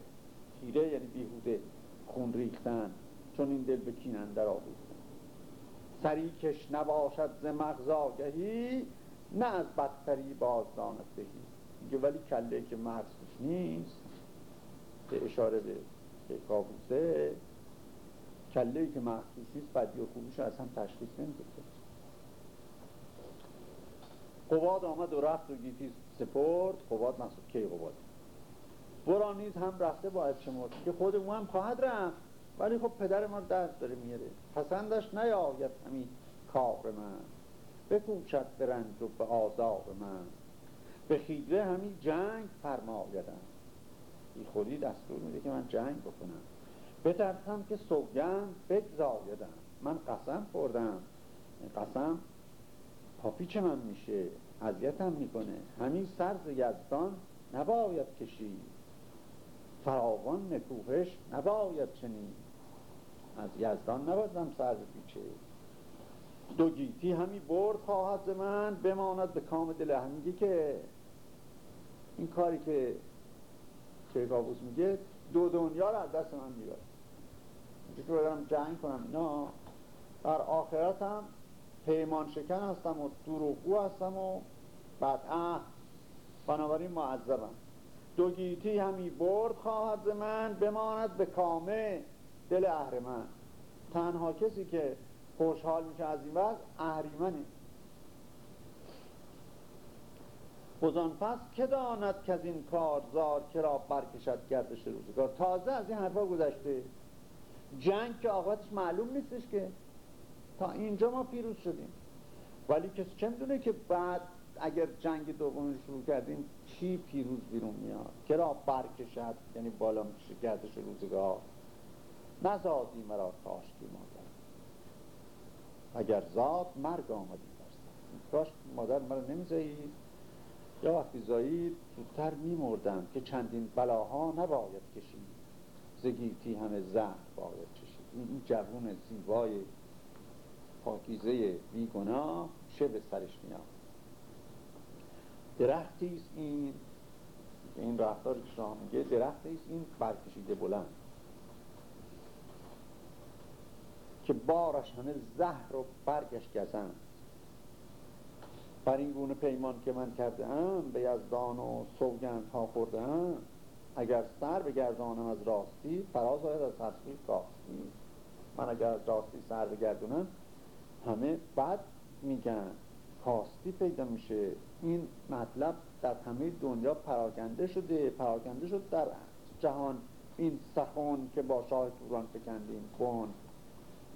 خیره یعنی بیهوده خون ریختن؟ چون این دل بکین اندر آویختن سری کش نباشد ز مغز آگهی نه از بدتری بازدانت بهی میگه ولی کله که مغزش نیست به اشاره به کابوسه کله که مخصوص نیست بدی و خوبیش از هم تشخیص نمیده. قواد آمد و رفت و گیتی سپرد. قواد محصول کی قواد؟ برا نیز هم رفته باید شمرد که خود او هم خواهد رفت. ولی خب پدر ما درد داره میاره پسندش نیاید همین کار من. بکوشد به رنج و به آزار من. به خیره همین جنگ فرمایدم. بی خودی دستور میده که من جنگ بکنم. بترسم که سوگند بگذایدم من قسم خوردم. این قسم پاپیچ من میشه. اذیتم می‌کنه. همین سرز یزدان نباید کشید. فراوان نکوهش نباید چنین از یزدان نبایدم سرز پیچه دو گیتی همی برد خواهد من بماند به کام دل میگه که این کاری که کیکاووس میگه دو دنیا رو از دست من می‌بره. اینجا که برم جنگ کنم اینا. در آخرت هم پیمان شکن هستم و دروغگو هستم و اه بنابراین معذبم. دو گیتی همی برد خواهد من بماند به کامه دل اهرمن. تنها کسی که خوشحال میشه از این وقت اهریمنه. بزن پس که داند که از این کارزار کرا برکشد گردش روزگار؟ تازه از این حرفا گذشته. جنگ که آقاتش معلوم نیستش که. تا اینجا ما پیروز شدیم. ولی کسی چه می‌دونه که بعد اگر جنگ دوم شروع کردیم چی پیروز بیرون میاد؟ کرا برکشد یعنی بالا میشه گردش روزگار. نزادی مرا مادر. اگر زاد مرگ آمدی کاش مادر مرا نمیزایید یا وقتی زایید زودتر میمردم که چندین بلاها نباید کشید. زگیتی همه زهر باید چشید. این جوون زیبای پاکیزه بیگناه چه به سرش میاد درختی این. این رفتار که شما میگه درختی است این برکشیده بلند. که بارش همه زهر و برگش گزند بر این گونه پیمان که من کرده ام به یزدان و سوگند ها خورده ام اگر سر بگردانم از راستی فراز آید از حسبی کاستی. من اگر از راستی سر بگردونم همه بد میگن. کاستی پیدا میشه. این مطلب در همه دنیا پراکنده شده. پراکنده شد در جهان. این سخن که با شاه توران فکندیم کن.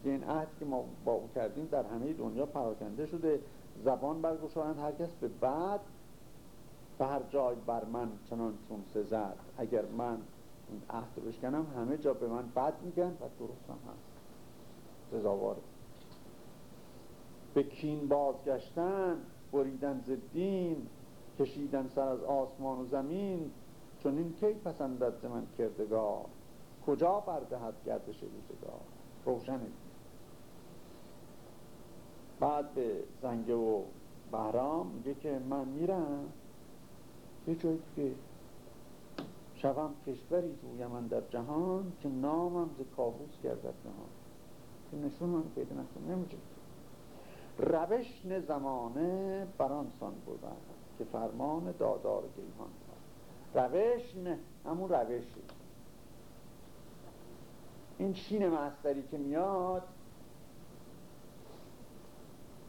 این عهد که ما با او کردیم در همه دنیا پراکنده شده. زبان برگشایند هرکس به بعد به هر جای بر من چنان چون سزد. اگر من این عهد رو بشکنم همه جا به من بد میگن و درست هم هست. سزاواره به کین بازگشتن بریدن زدین کشیدن سر از آسمان و زمین چون این کی پسندد ز من کردگار؟ کجا بردهد گردش روزگار؟ روشنه. بعد به زنگه و بهرام میگه که من میرم. یه جایی که شوم کشوری روی من در جهان که نامم ز کابوس گردد نهان. که نشون من پیدا نکنم. نمیشه روش زمانه برانسان بودن که فرمان دادار گیهان روش نه همون روشی این شین مستری که میاد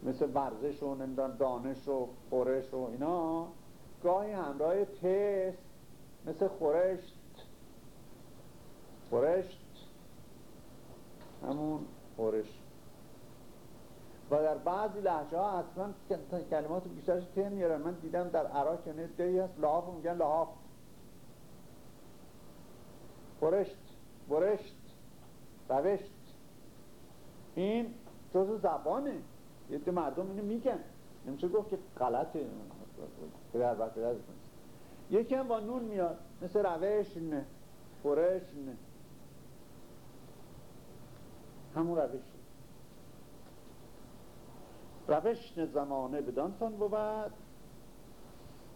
مثل ورزش و دانش و خورش و اینا گاهی همراه تست مثل خورشت خورشت همون خورشت و در بعضی لحجه ها اصلا کلمات بیشترش ته میارن. من دیدم در عراق یعنی دهی هست لحاف میگن لحاف برشت برشت روشت. این جز زبانه. یه مردم اینو میگن. نمیشه گفت که غلطه در وقت یکی هم با نون میاد مثل روش نه برش نه. همون روش. روش زمانه بدانتان بود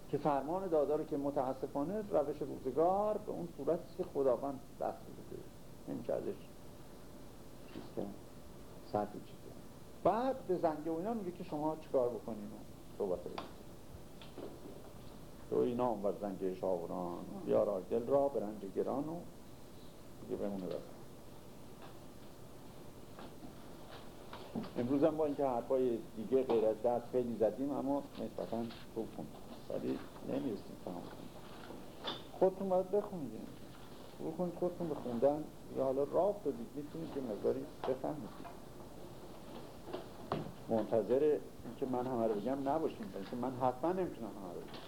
که فرمان داداره که متاسفانه روش روزگار به اون صورت که خداوند دست بده. نمیشه ازش. چیز کرد چیز بعد به زنگه و اینا میگه که شما چیکار بکنین؟ صحبت تو اینا بر زنگه شاوران بیارا دل را به رنج گران و دیگه بمونه امروز هم با اینکه حرفای دیگه غیر از درس خیلی زدیم اما نسبتا خوب خوندیم ولی نمی‌رسیم تمام خودتون باید بخونید. بخونید خودتون بخوندن یا حالا راه دادید می‌تونید که مقداری بفهمید. منتظر اینکه من همه رو بگم نباشیم من حتما نمی‌تونم همه رو بگم.